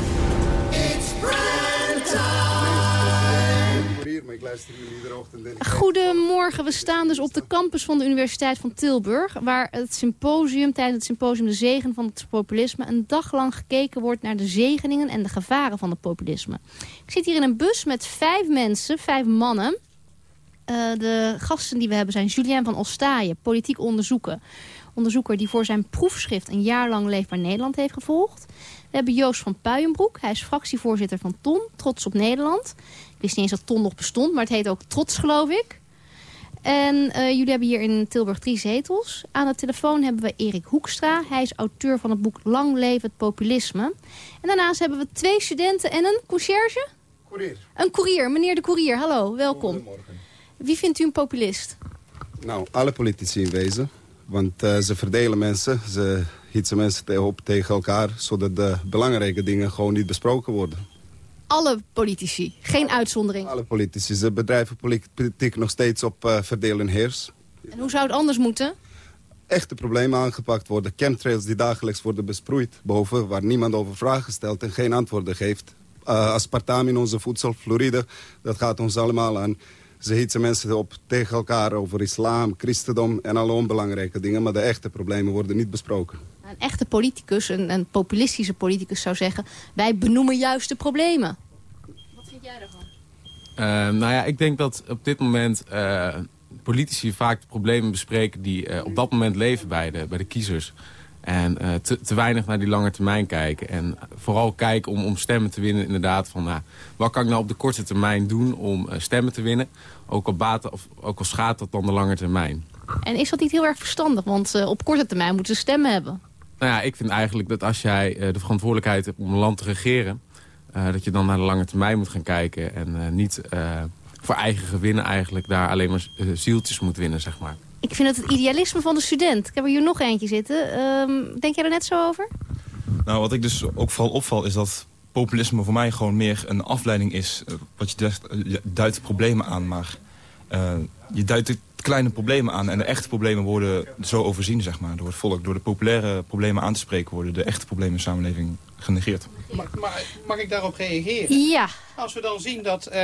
Goedemorgen, we staan dus op de campus van de Universiteit van Tilburg... waar het symposium, tijdens het symposium De Zegen van het Populisme... een dag lang gekeken wordt naar de zegeningen en de gevaren van het populisme. Ik zit hier in een bus met vijf mensen, vijf mannen... Uh, de gasten die we hebben zijn Julien van Ostaaien, politiek onderzoeker. Onderzoeker die voor zijn proefschrift een jaar lang Leefbaar Nederland heeft gevolgd. We hebben Joost van Puijenbroek. Hij is fractievoorzitter van TON, Trots op Nederland. Wist niet eens dat TON nog bestond, maar het heet ook Trots, geloof ik. En uh, jullie hebben hier in Tilburg drie zetels. Aan de telefoon hebben we Erik Hoekstra. Hij is auteur van het boek Lang leven het populisme. En daarnaast hebben we twee studenten en een conciërge? Courier. Een courier, meneer de courier. Hallo, welkom. Goedemorgen. Wie vindt u een populist? Nou, alle politici in wezen. Want uh, ze verdelen mensen, ze hitsen mensen op tegen elkaar... zodat de belangrijke dingen gewoon niet besproken worden. Alle politici, geen uitzondering? Alle politici. Ze bedrijven politiek nog steeds op uh, verdeel en heers. En hoe zou het anders moeten? Echte problemen aangepakt worden. Chemtrails die dagelijks worden besproeid boven... waar niemand over vragen stelt en geen antwoorden geeft. Uh, aspartame in onze voedsel, fluoride, dat gaat ons allemaal aan. Ze hitsen mensen op tegen elkaar over islam, christendom en alle onbelangrijke dingen. Maar de echte problemen worden niet besproken. Een echte politicus, een, een populistische politicus zou zeggen... wij benoemen juist de problemen. Jij daarvan? Uh, nou ja, ik denk dat op dit moment uh, politici vaak de problemen bespreken... die uh, op dat moment leven bij de, bij de kiezers. En te, te, weinig naar die lange termijn kijken. En vooral kijken om, om stemmen te winnen inderdaad. Van, nou, wat kan ik nou op de korte termijn doen om stemmen te winnen? Ook al, baten, of, ook al schaadt dat dan de lange termijn. En is dat niet heel erg verstandig? Want op korte termijn moeten ze stemmen hebben. Nou ja, ik vind eigenlijk dat als jij de verantwoordelijkheid hebt om een land te regeren... Uh, dat je dan naar de lange termijn moet gaan kijken... en uh, niet voor eigen gewinnen eigenlijk daar alleen maar zieltjes moet winnen, zeg maar. Ik vind het het idealisme van de student. Ik heb er hier nog eentje zitten. Um, denk jij er net zo over? Nou, wat ik dus ook vooral opval is dat populisme voor mij gewoon meer een afleiding is. Wat je duidt problemen aan, maar... eh, je duidt de kleine problemen aan en de echte problemen worden zo overzien, zeg maar, door het volk. Door de populaire problemen aan te spreken worden de echte problemen in de samenleving genegeerd. Mag, mag, mag ik daarop reageren? Ja. Als we dan zien dat uh,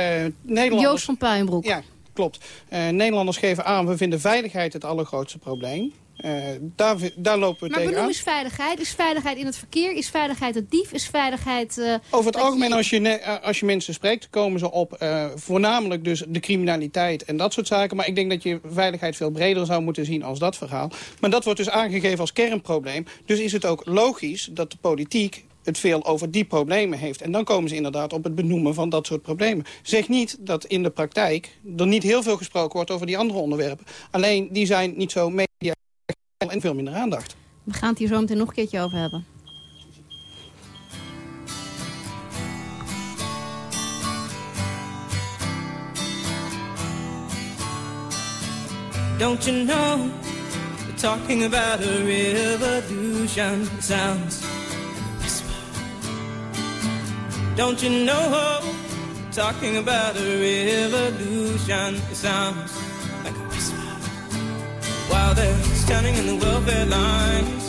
Nederlanders... Joost van Puinbroek. Ja, klopt. Uh, Nederlanders geven aan, we vinden veiligheid het allergrootste probleem. Uh, daar, daar, lopen we maar tegenaan. Maar is veiligheid? Is veiligheid in het verkeer? Is veiligheid het dief? Is veiligheid... Uh, Over het algemeen, je... Als, je als je mensen spreekt, komen ze op uh, voornamelijk dus de criminaliteit en dat soort zaken. Maar ik denk dat je veiligheid veel breder zou moeten zien als dat verhaal. Maar dat wordt dus aangegeven als kernprobleem. Dus is het ook logisch dat de politiek het veel over die problemen heeft. En dan komen ze inderdaad op het benoemen van dat soort problemen. Zeg niet dat in de praktijk er niet heel veel gesproken wordt over die andere onderwerpen. Alleen die zijn niet zo media en veel minder aandacht. We gaan het hier zo meteen nog een keertje over hebben. Don't you know, we're talking about a revolution sounds Don't you know, talking about a revolution sounds While they're standing in the welfare lines.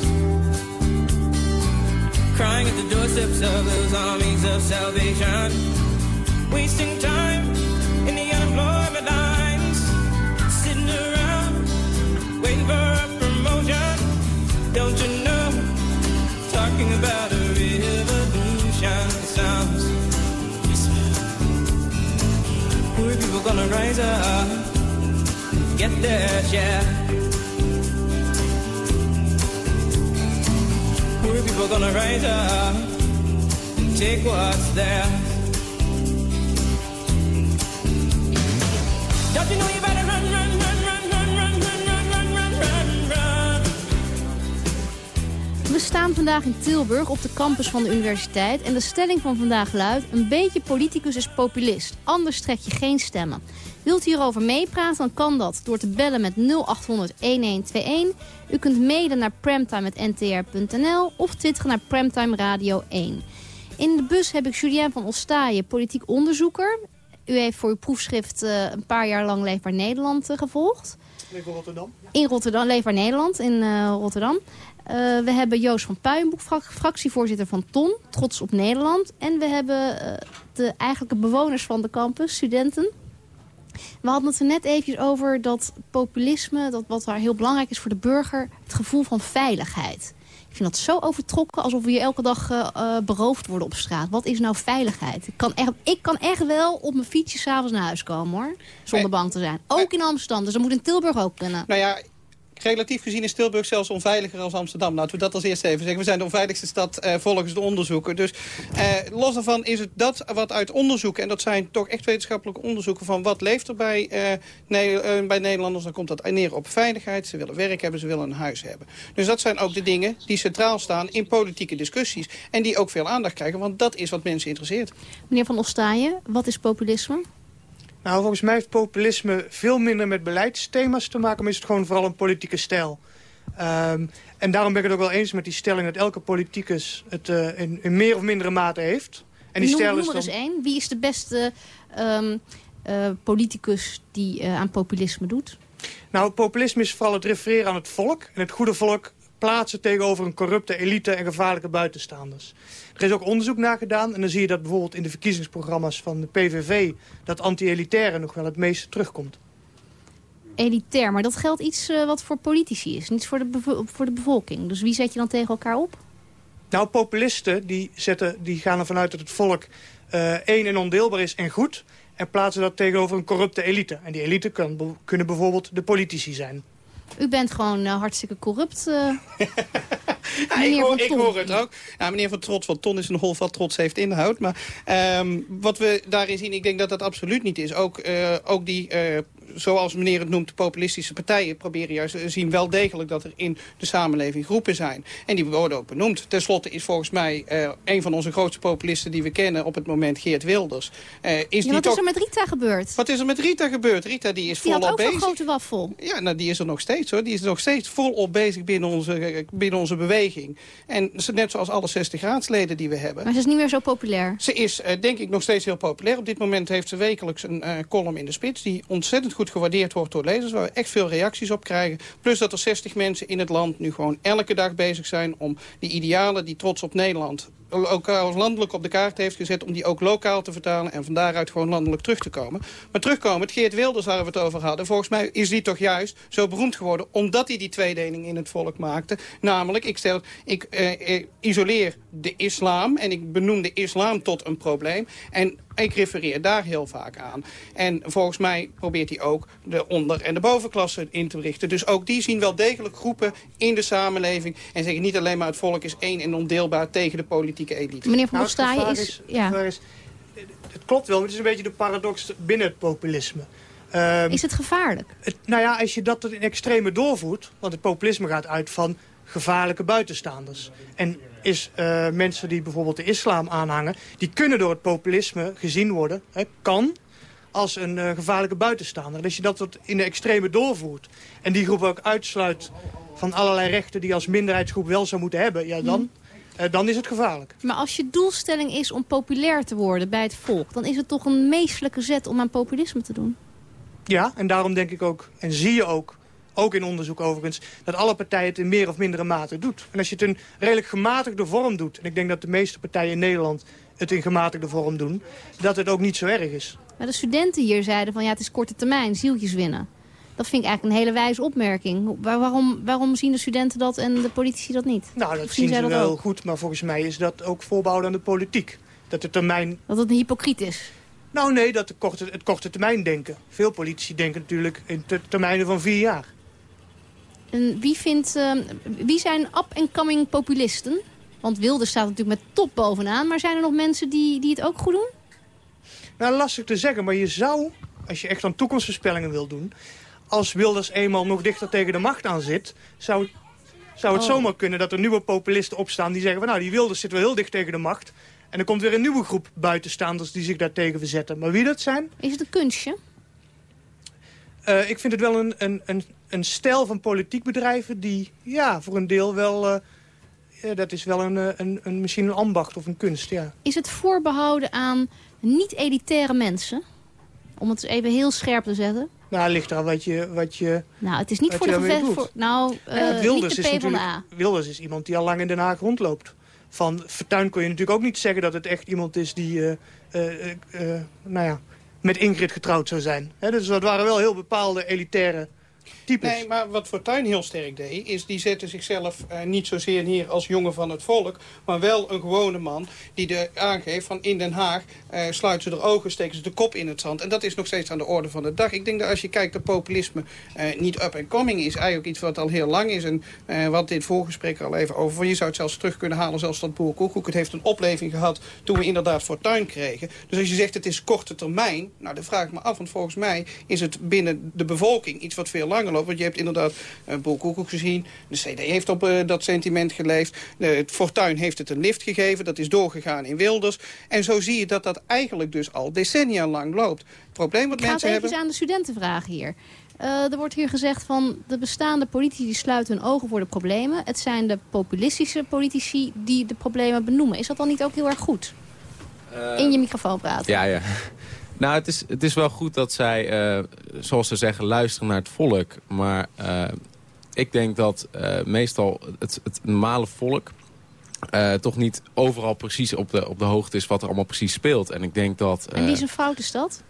Crying at the doorsteps of those armies of salvation. Wasting time in the unemployment lines. Sitting around, waiting for a promotion. Don't you know, talking about a revolution sounds Poor people gonna rise up Get their share Poor people gonna rise take what's Don't you know you better run, run, run, run, run, run, run, run We staan vandaag in Tilburg op de campus van de universiteit. En de stelling van vandaag luidt... een beetje politicus is populist. Anders trek je geen stemmen. Wilt u hierover meepraten, dan kan dat door te bellen met 0800-1121. U kunt mailen naar premtime.ntr.nl of twitteren naar Premtime Radio 1. In de bus heb ik Julien van Ostaaien, politiek onderzoeker. U heeft voor uw proefschrift uh, een paar jaar lang Leefbaar Nederland uh, gevolgd. Leefbaar Rotterdam. In Rotterdam, Leefbaar Nederland in uh, Rotterdam. We hebben Joost van Puinboek, fractievoorzitter van TON, trots op Nederland. En we hebben de eigenlijke bewoners van de campus, studenten. We hadden het er net eventjes over dat populisme, dat wat daar heel belangrijk is voor de burger, het gevoel van veiligheid. Ik vind dat zo overtrokken, alsof we hier elke dag uh, uh, beroofd worden op straat. Wat is nou veiligheid? Ik kan echt, ik kan echt wel op mijn fietsje s'avonds naar huis komen, hoor. Zonder bang te zijn. Ook in Amsterdam, dus dat moet in Tilburg ook kunnen. Nou ja, relatief gezien is Tilburg zelfs onveiliger dan Amsterdam. Laten we dat als eerste even zeggen. We zijn de onveiligste stad uh, volgens de onderzoeken. Dus uh, los daarvan is het dat wat uit onderzoeken... en dat zijn toch echt wetenschappelijke onderzoeken... van wat leeft er bij, uh, ne bij Nederlanders... dan komt dat neer op veiligheid. Ze willen werk hebben, ze willen een huis hebben. Dus dat zijn ook de dingen die centraal staan in politieke discussies. En die ook veel aandacht krijgen, want dat is wat mensen interesseert. Meneer Van Ostaaien, wat is populisme? Nou, volgens mij heeft populisme veel minder met beleidsthema's te maken... maar is het gewoon vooral een politieke stijl. Um, en daarom ben ik het ook wel eens met die stelling... dat elke politicus het uh, in, in meer of mindere mate heeft. En die noem, stijl noem is dan... eens één. Wie is de beste um, uh, politicus die uh, aan populisme doet? Nou, populisme is vooral het refereren aan het volk. En het goede volk plaatsen tegenover een corrupte elite en gevaarlijke buitenstaanders. Er is ook onderzoek naar gedaan en dan zie je dat bijvoorbeeld in de verkiezingsprogramma's van de PVV... dat anti-elitaire nog wel het meeste terugkomt. Elitair, maar dat geldt iets uh, wat voor politici is, niet voor de, voor de bevolking. Dus wie zet je dan tegen elkaar op? Nou, populisten die, zetten, die gaan ervan uit dat het volk uh, één en ondeelbaar is en goed... en plaatsen dat tegenover een corrupte elite. En die elite kan, kunnen bijvoorbeeld de politici zijn. U bent gewoon uh, hartstikke corrupt. Uh, ja, ik, hoor, ik, hoor, het ook. Ja, meneer Van Trots van Ton is een hol wat trots heeft inhoud. Maar um, wat we daarin zien, ik denk dat dat absoluut niet is. Ook, uh, ook die, zoals meneer het noemt, de populistische partijen... proberen juist zien wel degelijk dat er in de samenleving groepen zijn. En die worden ook benoemd. Ten slotte is volgens mij een van onze grootste populisten die we kennen... op het moment Geert Wilders. is ja, die wat toch... is er met Rita gebeurd? Wat is er met Rita gebeurd? Rita die is die volop had ook bezig. een grote waffel. Ja, nou, die is er nog steeds hoor. Die is nog steeds volop bezig binnen onze, binnen onze beweging. En net zoals alle 60 raadsleden die we hebben. Maar ze is niet meer zo populair. Ze is uh, denk ik nog steeds heel populair. Op dit moment heeft ze wekelijks een uh, column in de spits... die ontzettend goed goed gewaardeerd wordt door lezers. Waar we echt veel reacties op krijgen. Plus dat er 60 mensen in het land nu gewoon elke dag bezig zijn... om die idealen die trots op Nederland ook als landelijk op de kaart heeft gezet... om die ook lokaal te vertalen en van daaruit gewoon landelijk terug te komen. Maar terugkomend, Geert Wilders waar we het over hadden... volgens mij is die toch juist zo beroemd geworden... omdat hij die tweedeling in het volk maakte. Namelijk, ik, stel, ik eh, eh, isoleer de islam en ik benoem de islam tot een probleem. En ik refereer daar heel vaak aan. En volgens mij probeert hij ook de onder- en de bovenklasse in te richten. Dus ook die zien wel degelijk groepen in de samenleving. En zeggen niet alleen maar het volk is één en ondeelbaar tegen de politieke elite. Meneer Van Nou, is... Ja. is- het klopt wel, maar het is een beetje de paradox binnen het populisme. Ehm, Is het gevaarlijk? het- nou ja, als je dat tot in extreme doorvoert... want het populisme gaat uit van gevaarlijke buitenstaanders. En is eh, mensen die bijvoorbeeld de islam aanhangen... die kunnen door het populisme gezien worden, hè, kan als een eh, gevaarlijke buitenstaander. En als je dat tot in de extreme doorvoert... en die groep ook uitsluit van allerlei rechten... die als minderheidsgroep wel zou moeten hebben... ja, dan, eh, dan is het gevaarlijk. Maar als je doelstelling is om populair te worden bij het volk... dan is het toch een meestelijke zet om aan populisme te doen? Ja, en daarom denk ik ook, en zie je ook, ook in onderzoek overigens, dat alle partijen het in meer of mindere mate doet. En als je het in redelijk gematigde vorm doet, en ik denk dat de meeste partijen in Nederland het in gematigde vorm doen, dat het ook niet zo erg is. Maar de studenten hier zeiden van ja, het is korte termijn, zieltjes winnen. Dat vind ik eigenlijk een hele wijze opmerking. Waar- waarom, waarom zien de studenten dat en de politici dat niet? Nou, dat zien ze dat wel ook? goed, maar volgens mij is dat ook voorbouwd aan de politiek. Dat de termijn... Dat het een hypocriet is? Nou nee, dat de korte, het korte termijn denken. Veel politici denken natuurlijk in te- termijnen van vier jaar. En wie, vindt, eh, wie zijn up-and-coming populisten? Want Wilders staat natuurlijk met top bovenaan. Maar zijn er nog mensen die, die het ook goed doen? Nou, lastig te zeggen, maar je zou, als je echt aan toekomstvoorspellingen wil doen... als Wilders eenmaal nog dichter tegen de macht aan zit... zou, zou het Oh. zomaar kunnen dat er nieuwe populisten opstaan... die zeggen van nou, die Wilders zit wel heel dicht tegen de macht... en er komt weer een nieuwe groep buitenstaanders die zich daartegen verzetten. Maar wie dat zijn? Is het een kunstje? Eh, ik vind het wel een, een, een, een stijl van politiek bedrijven... die ja, voor een deel wel... eh, ja, dat is wel een, eh, een, een, misschien een ambacht of een kunst, ja. Is het voorbehouden aan niet-elitaire mensen? Om het even heel scherp te zetten. Nou, ligt er wat je... Wat je Nou, het is niet voor de gevecht... Voor, nou, Ja, Wilders is Wilders iemand die al lang in Den Haag rondloopt. Van Fortuyn kon je natuurlijk ook niet zeggen dat het echt iemand is die eh, eh, nou ja, met Ingrid getrouwd zou zijn. Dus dat waren wel heel bepaalde elitaire types. Nee, maar wat Fortuyn heel sterk deed... is die zette zichzelf eh, niet zozeer neer als jongen van het volk... maar wel een gewone man die de aangeeft van in Den Haag... eh, sluiten ze de ogen, steken ze de kop in het zand. En dat is nog steeds aan de orde van de dag. Ik denk dat als je kijkt dat populisme eh, niet up and coming is... eigenlijk iets wat al heel lang is. En wat dit voorgesprek al even over... je zou het zelfs terug kunnen halen, zelfs dat Boer Koekoek. Het heeft een opleving gehad toen we inderdaad Fortuyn kregen. Dus als je zegt het is korte termijn... nou, dan vraag ik me af, want volgens mij is het binnen de bevolking iets wat veel langer loopt. Want je hebt inderdaad uh, Boer Koekoek gezien. De CD heeft op eh, dat sentiment geleefd. Eh, het Fortuyn heeft het een lift gegeven. Dat is doorgegaan in Wilders. En zo zie je dat dat eigenlijk dus al decennia lang loopt. Het probleem wat Ik ga het mensen even hebben... aan de studenten vragen hier. Eh, er wordt hier gezegd van de bestaande politici die sluiten hun ogen voor de problemen. Het zijn de populistische politici die de problemen benoemen. Is dat dan niet ook heel erg goed? In je microfoon praten. Ja, ja. Nou, het is, het is wel goed dat zij, eh, zoals ze zeggen, luisteren naar het volk. Maar eh, ik denk dat eh, meestal het, het normale volk... toch niet overal precies op de, op de hoogte is wat er allemaal precies speelt. En ik denk dat... En wie zijn fout is dat?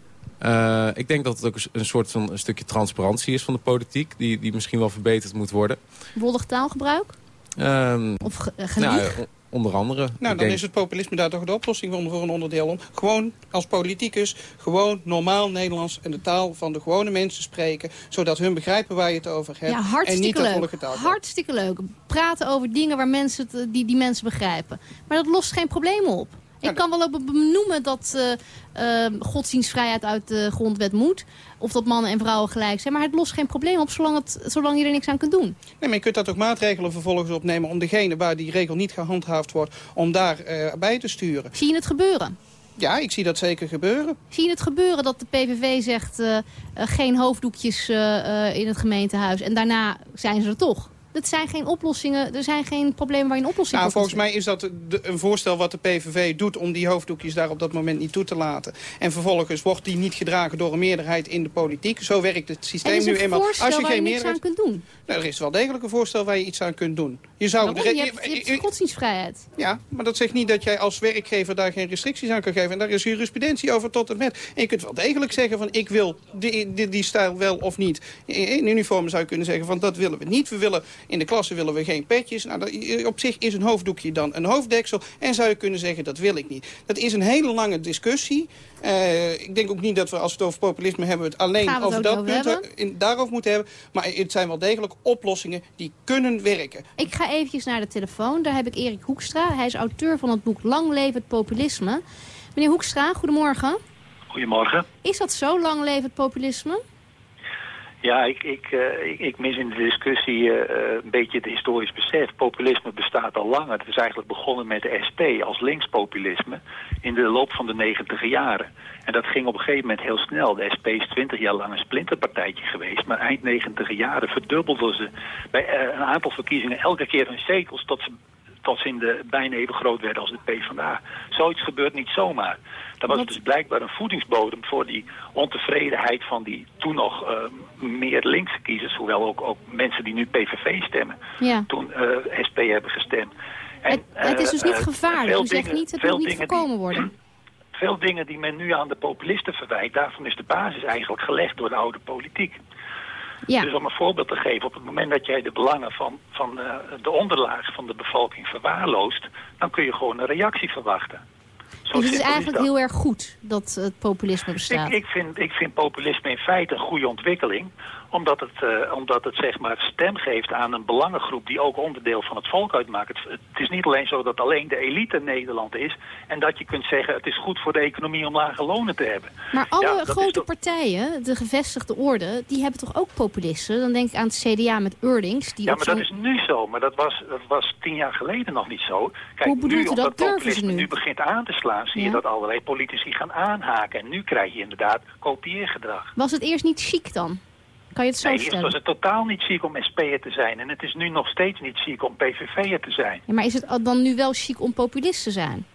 ik denk dat het ook een soort van een stukje transparantie is van de politiek... die, die misschien wel verbeterd moet worden. Wollig taalgebruik? Ehm, Of gelieg? nou, o- onder andere. Nou, dan denk- is het populisme daar toch de oplossing voor, voor een onderdeel om. Gewoon als politicus, gewoon normaal Nederlands en de taal van de gewone mensen spreken. Zodat hun begrijpen waar je het over hebt. Ja, en niet hartstikke leuk. Hartstikke leuk. Praten over dingen waar mensen het, eh, die, die mensen begrijpen. Maar dat lost geen problemen op. Ik kan wel ook benoemen dat eh, eh, godsdienstvrijheid uit de grondwet moet. Of dat mannen en vrouwen gelijk zijn. Maar het lost geen probleem op zolang, het, zolang je er niks aan kunt doen. Nee, maar je kunt daar toch maatregelen vervolgens opnemen om degene waar die regel niet gehandhaafd wordt, om daar eh, bij te sturen. Zie je het gebeuren? Ja, ik zie dat zeker gebeuren. Zie je het gebeuren dat de PVV zegt eh, geen hoofddoekjes in het gemeentehuis. En daarna zijn ze er toch. Dat zijn geen oplossingen, er zijn geen problemen waar je een oplossing Nou, volgens mij is dat de- een voorstel wat de PVV doet... om die hoofddoekjes daar op dat moment niet toe te laten. En vervolgens wordt die niet gedragen door een meerderheid in de politiek. Zo werkt het systeem nu een eenmaal. waar je niks meerderheid- aan kunt doen. Nou, er is wel degelijk een voorstel waar je iets aan kunt doen. Je zou Waarom? Je hebt, je hebt godsdienstvrijheid. Ja, maar dat zegt niet dat jij als werkgever daar geen restricties aan kan geven. En daar is jurisprudentie over tot en met. En je kunt wel degelijk zeggen van ik wil die, die, die stijl wel of niet. In, in uniformen zou je kunnen zeggen van dat willen we niet. We willen, in de klasse willen we geen petjes. Nou, dat, op zich is een hoofddoekje dan een hoofddeksel. En zou je kunnen zeggen dat wil ik niet. Dat is een hele lange discussie. Eh, ik denk ook niet dat we als we het over populisme hebben... het alleen Gaan we het over dat punt in, daarover moeten hebben. Maar het zijn wel degelijk oplossingen die kunnen werken. Ik ga eventjes naar de telefoon. Daar heb ik Erik Hoekstra. Hij is auteur van het boek Lang het populisme. Meneer Hoekstra, goedemorgen. Goedemorgen. Is dat zo, lang het populisme? Ja, ik, ik, eh, ik, ik mis in de discussie eh, eh, een beetje het historisch besef. Populisme bestaat al langer. Het is eigenlijk begonnen met de SP als linkspopulisme in de loop van de negentiger jaren. En dat ging op een gegeven moment heel snel. De SP is twintig jaar lang een splinterpartijtje geweest. Maar eind negentiger jaren verdubbelden ze bij een aantal verkiezingen elke keer hun zetels tot ze tot ze in de bijna even groot werden als de PvdA. Zoiets gebeurt niet zomaar. Dat was dus blijkbaar een voedingsbodem voor die ontevredenheid van die toen nog eh, meer linkse kiezers, hoewel ook, ook mensen die nu PVV stemmen, Ja. toen eh, SP hebben gestemd. En, Het, het is dus niet eh, gevaarlijk. U zegt dingen- niet, het moet niet voorkomen worden. Veel dingen die men nu aan de populisten verwijt, daarvan is de basis eigenlijk gelegd door de oude politiek. Ja. Dus om een voorbeeld te geven, op het moment dat jij de belangen van, van eh, de onderlaag van de bevolking verwaarloost, dan kun je gewoon een reactie verwachten. Zo Dus het is eigenlijk heel erg goed dat het populisme bestaat. Ik, ik, vind, ik vind populisme in feite een goede ontwikkeling. Omdat het, eh, omdat het zeg maar stem geeft aan een belangengroep die ook onderdeel van het volk uitmaakt. Het, het is niet alleen zo dat alleen de elite Nederland is. En dat je kunt zeggen het is goed voor de economie om lage lonen te hebben. Maar alle Ja, grote toch- partijen, de gevestigde orde, die hebben toch ook populisten? Dan denk ik aan het CDA met Eurdings. Die Ja, maar dat is nu zo. Maar dat was, dat was tien jaar geleden nog niet zo. Kijk, Hoe bedoelt nu, u omdat dat? Populisme nu? nu begint aan te slaan, zie je dat allerlei politici gaan aanhaken. En nu krijg je inderdaad kopieergedrag. Was het eerst niet chic dan? Kan je het zo Nee, eerst was het totaal niet chic om SP'er te zijn. En het is nu nog steeds niet chic om PVV'er te zijn. Ja, maar is het dan nu wel chic om populist te zijn?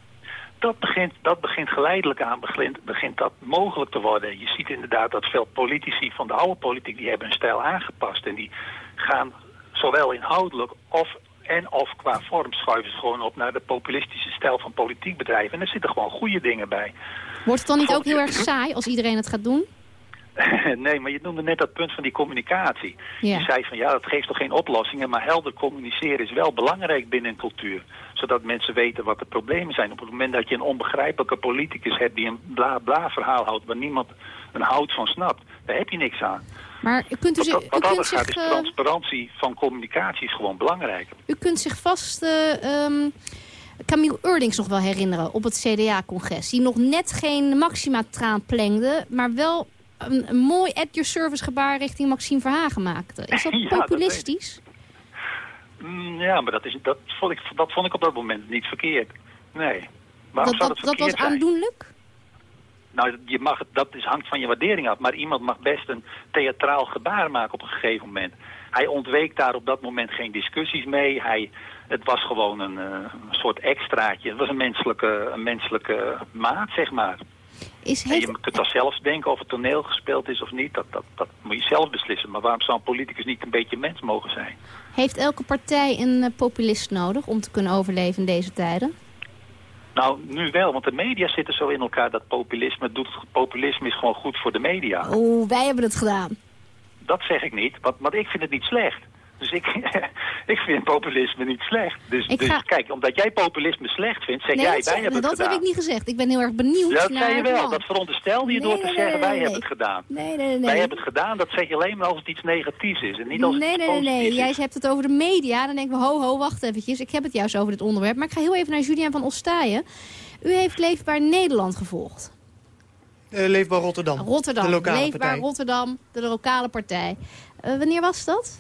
Dat begint, dat begint geleidelijk aan, begint, begint dat mogelijk te worden. Je ziet inderdaad dat veel politici van de oude politiek, die hebben hun stijl aangepast. En die gaan zowel inhoudelijk of, en of qua vorm schuiven ze gewoon op naar de populistische stijl van politiek bedrijven. En er zitten gewoon goede dingen bij. Wordt het dan niet ook heel erg saai als iedereen het gaat doen? nee, maar je noemde net dat punt van die communicatie. Ja. Je zei van ja, dat geeft toch geen oplossingen, maar helder communiceren is wel belangrijk binnen een cultuur. Zodat mensen weten wat de problemen zijn. Op het moment dat je een onbegrijpelijke politicus hebt die een bla bla verhaal houdt waar niemand een hout van snapt, daar heb je niks aan. Maar u kunt, u, Wat, wat u kunt anders gaat zich, is eh, transparantie van communicatie is gewoon belangrijk. u kunt zich vast eh, ehm, Camille Eurdings nog wel herinneren op het CDA-congres. Die nog net geen Maxima-traan plengde, maar wel een, een mooi at your service gebaar richting Maxime Verhagen maakte. Is dat Ja, populistisch? Ja, maar dat, is, dat, vond ik, dat vond ik op dat moment niet verkeerd. Nee. Waarom dat, zou dat, dat dat was verkeerd zijn? aandoenlijk? Nou, je mag, het- dat is, hangt van je waardering af. Maar iemand mag best een theatraal gebaar maken op een gegeven moment. Hij ontweek daar op dat moment geen discussies mee. Hij, het was gewoon een, eh, soort extraatje. Het was een menselijke, een menselijke maat, zeg maar. Is, je kunt dan zelf denken of het toneel gespeeld is of niet. Dat, dat, dat moet je zelf beslissen. Maar waarom zou een politicus niet een beetje mens mogen zijn? Heeft elke partij een eh, populist nodig om te kunnen overleven in deze tijden? Nou, nu wel, want de media zitten zo in elkaar dat populisme doet. Populisme is gewoon goed voor de media. Oh, wij hebben het gedaan. Dat zeg ik niet, want, want ik vind het niet slecht. Dus ik, ik vind populisme niet slecht. Dus, Ik dus ga- kijk, omdat jij populisme slecht vindt, zeg nee, jij, dat, wij hebben het dat gedaan. heb ik niet gezegd. Ik ben heel erg benieuwd Ja, dat naar zei je wel. Dat veronderstelde je Nee, door te nee, zeggen, nee, wij nee, hebben het gedaan. Nee, nee, nee. Wij hebben het gedaan, dat zeg je alleen maar als het iets negatiefs is. En niet als nee, het nee, nee, Jij hebt het over de media. Dan denken we, ho, ho, wacht eventjes. Ik heb het juist over dit onderwerp. Maar ik ga heel even naar Julian van Ostaaien. U heeft Leefbaar Nederland gevolgd. Eh, Leefbaar Rotterdam. Rotterdam, De lokale Leefbaar partij. Rotterdam, de lokale partij. Eh, wanneer was dat?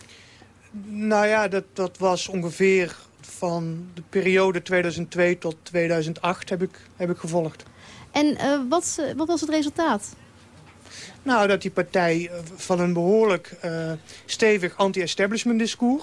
Nou ja, dat, dat was ongeveer van de periode 2002 tot 2008 heb ik, heb ik gevolgd. En eh, wat, wat was het resultaat? Nou, dat die partij eh, van een behoorlijk eh, stevig anti-establishment discours...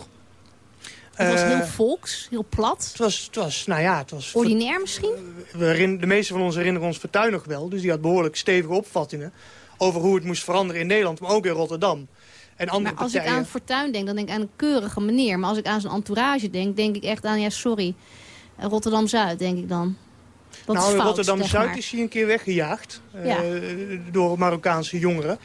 Het was heel volks, heel plat. Het was, het was, nou ja, het was... Ordinair misschien? We de meeste van ons herinneren ons Fortuyn nog wel. Dus die had behoorlijk stevige opvattingen over hoe het moest veranderen in Nederland, maar ook in Rotterdam. En andere Maar als ik aan Fortuyn denk, dan denk ik aan een keurige meneer. Maar als ik aan zijn entourage denk, denk ik echt aan, ja sorry, Rotterdam-Zuid denk ik dan. Dat nou, in Rotterdam-Zuid zeg maar. is hij een keer weggejaagd Ja. eh, door Marokkaanse jongeren.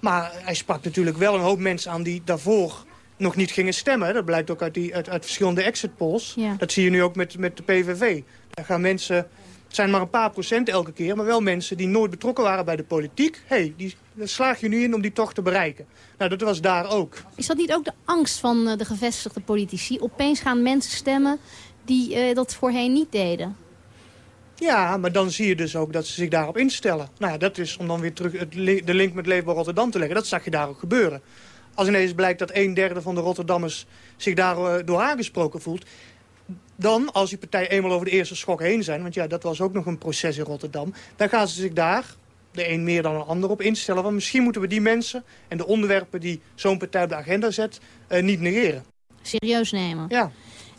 Maar hij sprak natuurlijk wel een hoop mensen aan die daarvoor nog niet gingen stemmen. Dat blijkt ook uit, die, uit, uit verschillende exit polls. Ja. Dat zie je nu ook met, met de PVV. Daar gaan mensen, het zijn maar een paar procent elke keer... maar wel mensen die nooit betrokken waren bij de politiek. hey, die, daar slaag je nu in om die toch te bereiken. Nou, dat was daar ook. Is dat niet ook de angst van eh, de gevestigde politici? Opeens gaan mensen stemmen die eh, dat voorheen niet deden. Ja, maar dan zie je dus ook dat ze zich daarop instellen. Nou ja, dat is om dan weer terug het de link met Leefbaar Rotterdam te leggen. Dat zag je daar ook gebeuren. Als ineens blijkt dat een derde van de Rotterdammers zich daardoor aangesproken voelt... dan, als die partijen eenmaal over de eerste schok heen zijn... want ja, dat was ook nog een proces in Rotterdam... dan gaan ze zich daar, de een meer dan een ander, op instellen... van misschien moeten we die mensen en de onderwerpen die zo'n partij op de agenda zet... eh, niet negeren. Serieus nemen. Ja.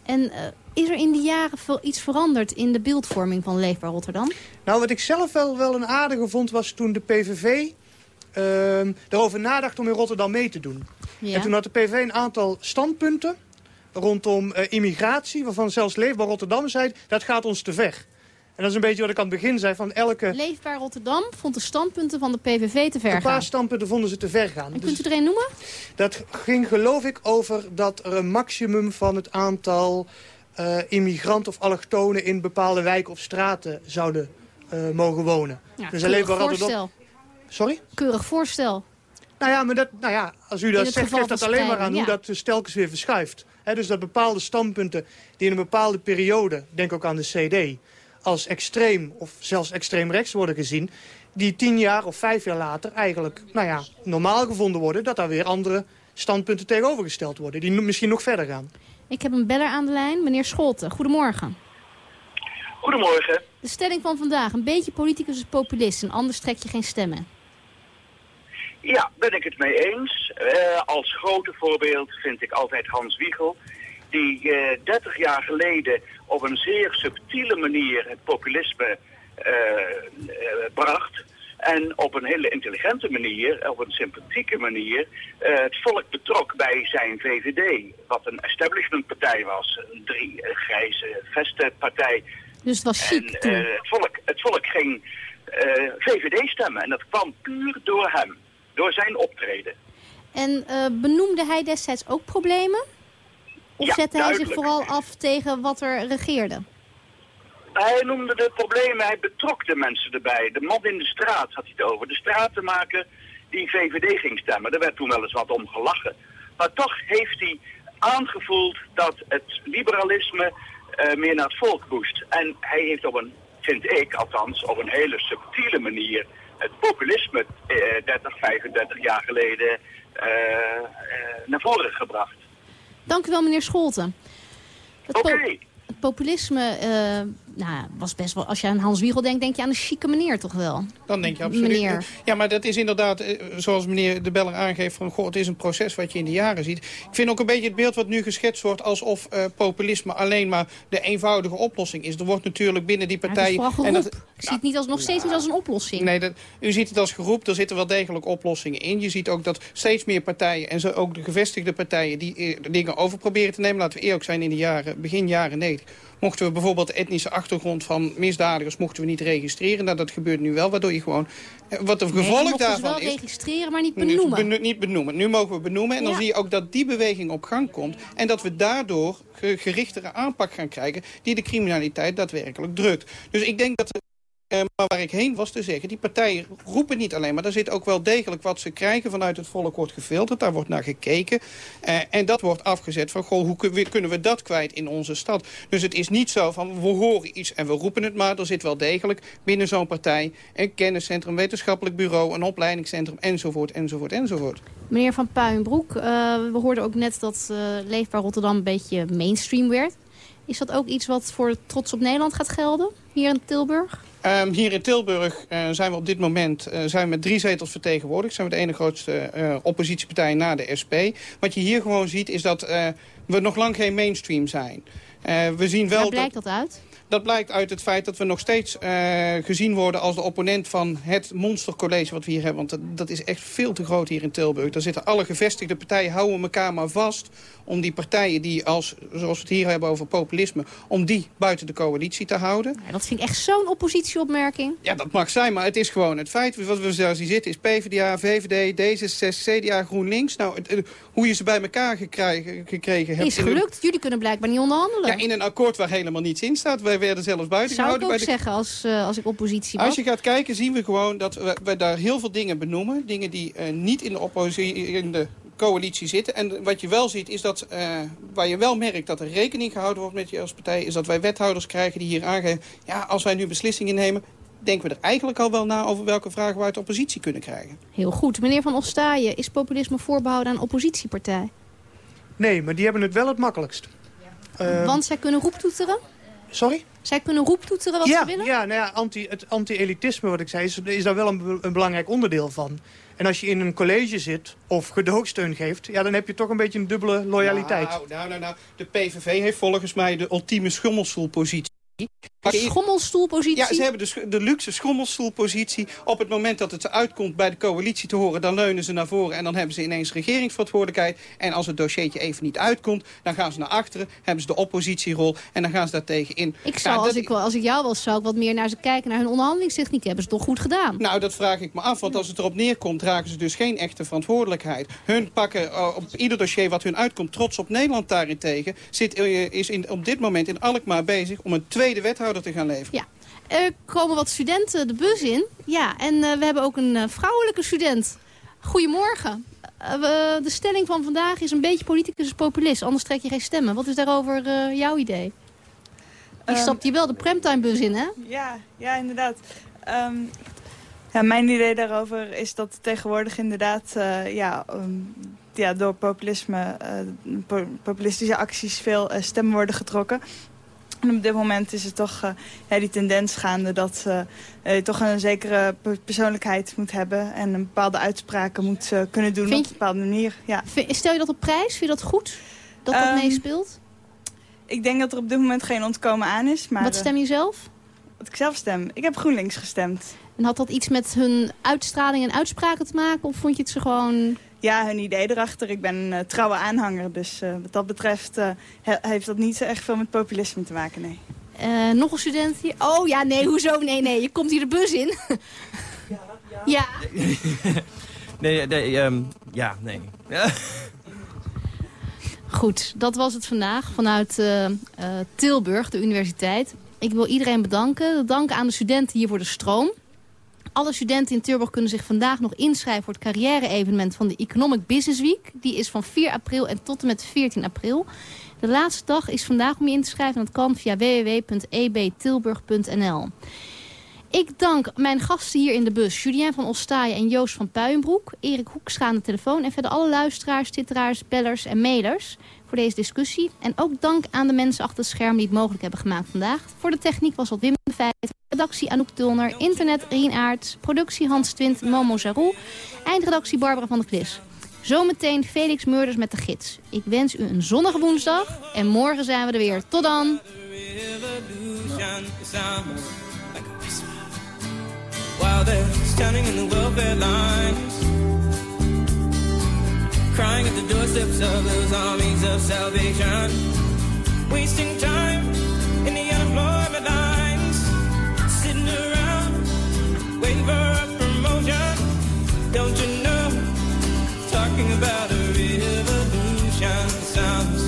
En eh, is er in die jaren veel iets veranderd in de beeldvorming van Leefbaar Rotterdam? Nou, wat ik zelf wel, wel een aardige vond was toen de PVV ehm, erover nadacht om in Rotterdam mee te doen. Ja. En toen had de PVV een aantal standpunten rondom eh, immigratie... waarvan zelfs Leefbaar Rotterdam zei, dat gaat ons te ver. En dat is een beetje wat ik aan het begin zei van elke... Leefbaar Rotterdam vond de standpunten van de PVV te ver Een paar gaan. standpunten vonden ze te ver gaan. En Dus kunt u er een noemen? dat ging geloof ik over dat er een maximum van het aantal eh, immigranten of allochtonen... in bepaalde wijken of straten zouden eh, mogen wonen. Ja, dus voorstel. Sorry? Keurig voorstel. Nou ja, maar dat, nou ja, als u dat zegt, geeft dat alleen maar aan hoe dat dus telkens weer verschuift. Dus dat bepaalde standpunten die in een bepaalde periode, denk ook aan de CD... als extreem of zelfs extreem rechts worden gezien... die tien jaar of vijf jaar later eigenlijk nou ja, normaal gevonden worden... dat daar weer andere standpunten tegenovergesteld worden... die misschien nog verder gaan. Ik heb een beller aan de lijn, meneer Scholten. Goedemorgen. Goedemorgen. De stelling van vandaag. Een beetje politicus is populist en anders trek je geen stemmen. Ja, ben ik het mee eens. Eh, als grote voorbeeld vind ik altijd Hans Wiegel. Die eh 30 jaar geleden op een zeer subtiele manier het populisme eh, bracht. En op een hele intelligente manier, op een sympathieke manier, het volk betrok bij zijn VVD. Wat een establishmentpartij was. Een drie grijze vestenpartij. Dus het was chic En toen. het, volk, het volk ging VVD stemmen. En dat kwam puur door hem. Door zijn optreden. En eh, benoemde hij destijds ook problemen? Of Ja, zette hij zich vooral af tegen wat er regeerde? Hij noemde de problemen, hij betrok de mensen erbij. De man in de straat had hij het over. De stratenmaker die VVD ging stemmen. Daar werd toen wel eens wat om gelachen. Maar toch heeft hij aangevoeld dat het liberalisme eh, meer naar het volk moest. En hij heeft op een, vind ik althans, op een hele subtiele manier het populisme eh, 30, 35 jaar geleden eh, eh, naar voren gebracht. Dank u wel, meneer Scholten. Het, Oké. het populisme eh, nou, was best wel... Als je aan Hans Wiegel denkt, denk je aan een chique meneer toch wel? Dan denk je absoluut. Meneer. Ja, maar dat is inderdaad, eh, zoals meneer De Beller aangeeft... van goh, het is een proces wat je in de jaren ziet. Ik vind ook een beetje het beeld wat nu geschetst wordt... alsof eh, populisme alleen maar de eenvoudige oplossing is. Er wordt natuurlijk binnen die partijen... en dat- Ik zie het niet als, nog steeds niet als een oplossing. Nee, dat, u ziet het als geroep. Er zitten wel degelijk oplossingen in. Je ziet ook dat steeds meer partijen, en zo ook de gevestigde partijen... die eh, dingen over proberen te nemen. Laten we eerlijk zijn, in de jaren, begin jaren 90... mochten we bijvoorbeeld de etnische achtergrond van misdadigers... mochten we niet registreren. Nou, dat gebeurt nu wel, waardoor je gewoon... eh, Wat de gevolg daarvan wel is... registreren, maar niet benoemen. beno- niet benoemen. Nu mogen we benoemen. En dan zie je ook dat die beweging op gang komt. En dat we daardoor ge- gerichtere aanpak gaan krijgen... die de criminaliteit daadwerkelijk drukt. Dus ik denk dat... eh, maar waar ik heen was te zeggen, die partijen roepen niet alleen... maar er zit ook wel degelijk wat ze krijgen vanuit het volk wordt gefilterd. Daar wordt naar gekeken. Eh, en dat wordt afgezet van, goh, hoe kunnen we dat kwijt in onze stad? Dus het is niet zo van, we horen iets en we roepen het maar. Er zit wel degelijk binnen zo'n partij een kenniscentrum, wetenschappelijk bureau... een opleidingscentrum, enzovoort, enzovoort, enzovoort. Meneer Van Puinbroek, eh, we hoorden ook net dat Leefbaar Rotterdam een beetje mainstream werd. Is dat ook iets wat voor Trots op Nederland gaat gelden, hier in Tilburg? Ehm, hier in Tilburg uh, zijn we op dit moment uh, zijn we met drie zetels vertegenwoordigd. Zijn we de ene grootste uh, oppositiepartij na de SP. Wat je hier gewoon ziet is dat we nog lang geen mainstream zijn. We zien wel Waar blijkt dat, dat uit? Dat blijkt uit het feit dat we nog steeds uh, gezien worden als de opponent van het monstercollege wat we hier hebben. Want dat, dat, is echt veel te groot hier in Tilburg. Daar zitten alle gevestigde partijen, houden elkaar maar vast om die partijen die, als, zoals we het hier hebben over populisme, om die buiten de coalitie te houden. Ja, dat vind ik echt zo'n oppositieopmerking. Ja, dat mag zijn, maar het is gewoon het feit. Wat we zelfs zien zitten is PvdA, VVD, D66, CDA, GroenLinks. Nou, het, hoe je ze bij elkaar gekregen, gekregen hebt. Is gelukt. Jullie kunnen blijkbaar niet onderhandelen. Ja, in een akkoord waar helemaal niets in staat. Wij werden zelfs buiten Zou gehouden. Zou ik ook zeggen als, uh, als ik oppositie was. Als je gaat kijken zien we gewoon dat we, we daar heel veel dingen benoemen. Dingen die uh, niet in de, oppositie, in de coalitie zitten. En wat je wel ziet is dat, uh, waar je wel merkt dat er rekening gehouden wordt met je als partij... is dat wij wethouders krijgen die hier aangeven... ja, als wij nu beslissingen nemen, denken we er eigenlijk al wel na... over welke vragen we uit de oppositie kunnen krijgen. Heel goed. Meneer Van Ostaaien, is populisme voorbehouden aan oppositiepartij? Nee, maar die hebben het wel het makkelijkst. Uh, Want zij kunnen roeptoeteren? Sorry? Zij kunnen roeptoeteren wat ja, ze willen? Ja, nou ja anti, het anti-elitisme wat ik zei, is, is daar wel een, een, belangrijk onderdeel van. En als je in een college zit of gedoogsteun geeft... Ja, dan heb je toch een beetje een dubbele loyaliteit. Nou, nou, nou, nou. De PVV heeft volgens mij de ultieme schommelstoelpositie. Schommelstoelpositie? Ja, ze hebben de, de luxe schommelstoelpositie. Op het moment dat het uitkomt bij de coalitie te horen... dan leunen ze naar voren en dan hebben ze ineens regeringsverantwoordelijkheid. En als het dossiertje even niet uitkomt... dan gaan ze naar achteren, hebben ze de oppositierol... en dan gaan ze daar tegen in. Ik zou, ja, als, ik, als ik jou was, zou ik wat meer naar ze kijken... naar hun onderhandelingstechniek. Hebben ze toch goed gedaan? Nou, dat vraag ik me af. Want als het erop neerkomt, dragen ze dus geen echte verantwoordelijkheid. Hun pakken uh, op ieder dossier wat hun uitkomt... trots op Nederland daarentegen... Zit, uh, is in, op dit moment in Alkmaar bezig om een tweede wethouder te gaan leveren. Ja. Er komen wat studenten de bus in. Ja, en uh, we hebben ook een uh, vrouwelijke student. Goedemorgen. Uh, de stelling van vandaag is een beetje politicus is populist. Anders trek je geen stemmen. Wat is daarover jouw idee? Je um, stapt hier wel de premtimebus in, hè? Ja, ja inderdaad. Um, ja, mijn idee daarover is dat tegenwoordig inderdaad ja, um, ja, door populisme, po populistische acties veel stemmen worden getrokken. En op dit moment is het toch uh, ja, die tendens gaande dat uh, je toch een zekere persoonlijkheid moet hebben. En een bepaalde uitspraken moet uh, kunnen doen op een bepaalde manier. Ja. Stel je dat op prijs? Vind je dat goed? Dat dat um, meespeelt? Ik denk dat er op dit moment geen ontkomen aan is. Maar, Wat stem je zelf? Wat ik zelf stem? Ik heb GroenLinks gestemd. En had dat iets met hun uitstraling en uitspraken te maken? Of vond je het ze gewoon ja, hun idee erachter. Ik ben een uh, trouwe aanhanger, dus uh, wat dat betreft uh, he heeft dat niet zo echt veel met populisme te maken, nee. nog een student hier? Oh ja, nee, hoezo? Nee, nee, je komt hier de bus in. ja. ja. ja. nee, nee, um, ja, nee. Goed, dat was het vandaag vanuit Tilburg, de universiteit. Ik wil iedereen bedanken. Danken aan de studenten hier voor de stroom. Alle studenten in Tilburg kunnen zich vandaag nog inschrijven voor het carrière-evenement van de Economic Business Week. Die is van 4 april en tot en met 14 april. De laatste dag is vandaag om je in te schrijven en dat kan via www.ebtilburg.nl. Ik dank mijn gasten hier in de bus, Julien van Ostaaien en Joost van Puijenbroek, Erik Hoekstra aan de telefoon en verder alle luisteraars, twitteraars, bellers en mailers voor deze discussie. En ook dank aan de mensen achter het scherm die het mogelijk hebben gemaakt vandaag. Voor de techniek was dat Wim de Feit, redactie Anouk Tulner, internet Rien Aerts, productie Hans Twint, Momo Zarou, eindredactie Barbara van der Klis. Zometeen Felix Meurders met de gids. Ik wens u een zonnige woensdag en morgen zijn we er weer. Tot dan! While in the Crying at the doorsteps of those armies of salvation. Wasting time in the unemployment lines. Sitting around waiting for a promotion. Don't you know? Talking about a revolution sounds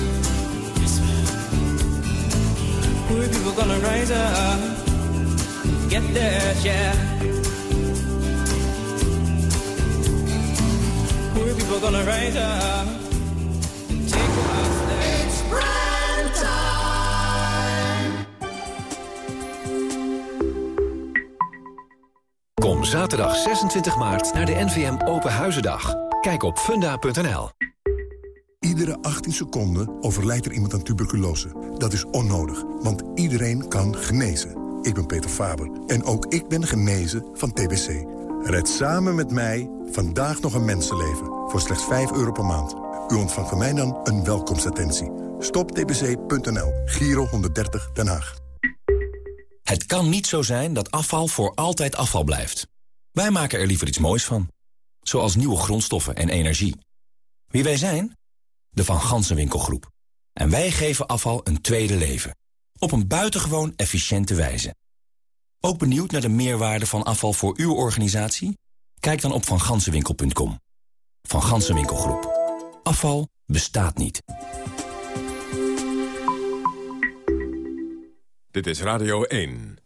Poor people gonna rise up Get their share People gonna rise up and take what's theirs. It's prime time. Kom zaterdag 26 maart naar de NVM Open Huizendag. Kijk op funda.nl. Iedere 18 seconden overlijdt er iemand aan tuberculose. Dat is onnodig, want iedereen kan genezen. ik ben Peter Faber en ook ik ben genezen van TBC. Red samen met mij vandaag nog een mensenleven voor slechts 5 euro per maand. U ontvangt van mij dan een welkomstattentie. Stoptbc.nl, Giro 130 Den Haag. Het kan niet zo zijn dat afval voor altijd afval blijft. Wij maken er liever iets moois van. Zoals nieuwe grondstoffen en energie. Wie wij zijn? De Van Gansenwinkelgroep. En wij geven afval een tweede leven. Op een buitengewoon efficiënte wijze. Ook benieuwd naar de meerwaarde van afval voor uw organisatie? Kijk dan op vangansenwinkel.com. Van Gansenwinkelgroep. Afval bestaat niet. Dit is Radio 1.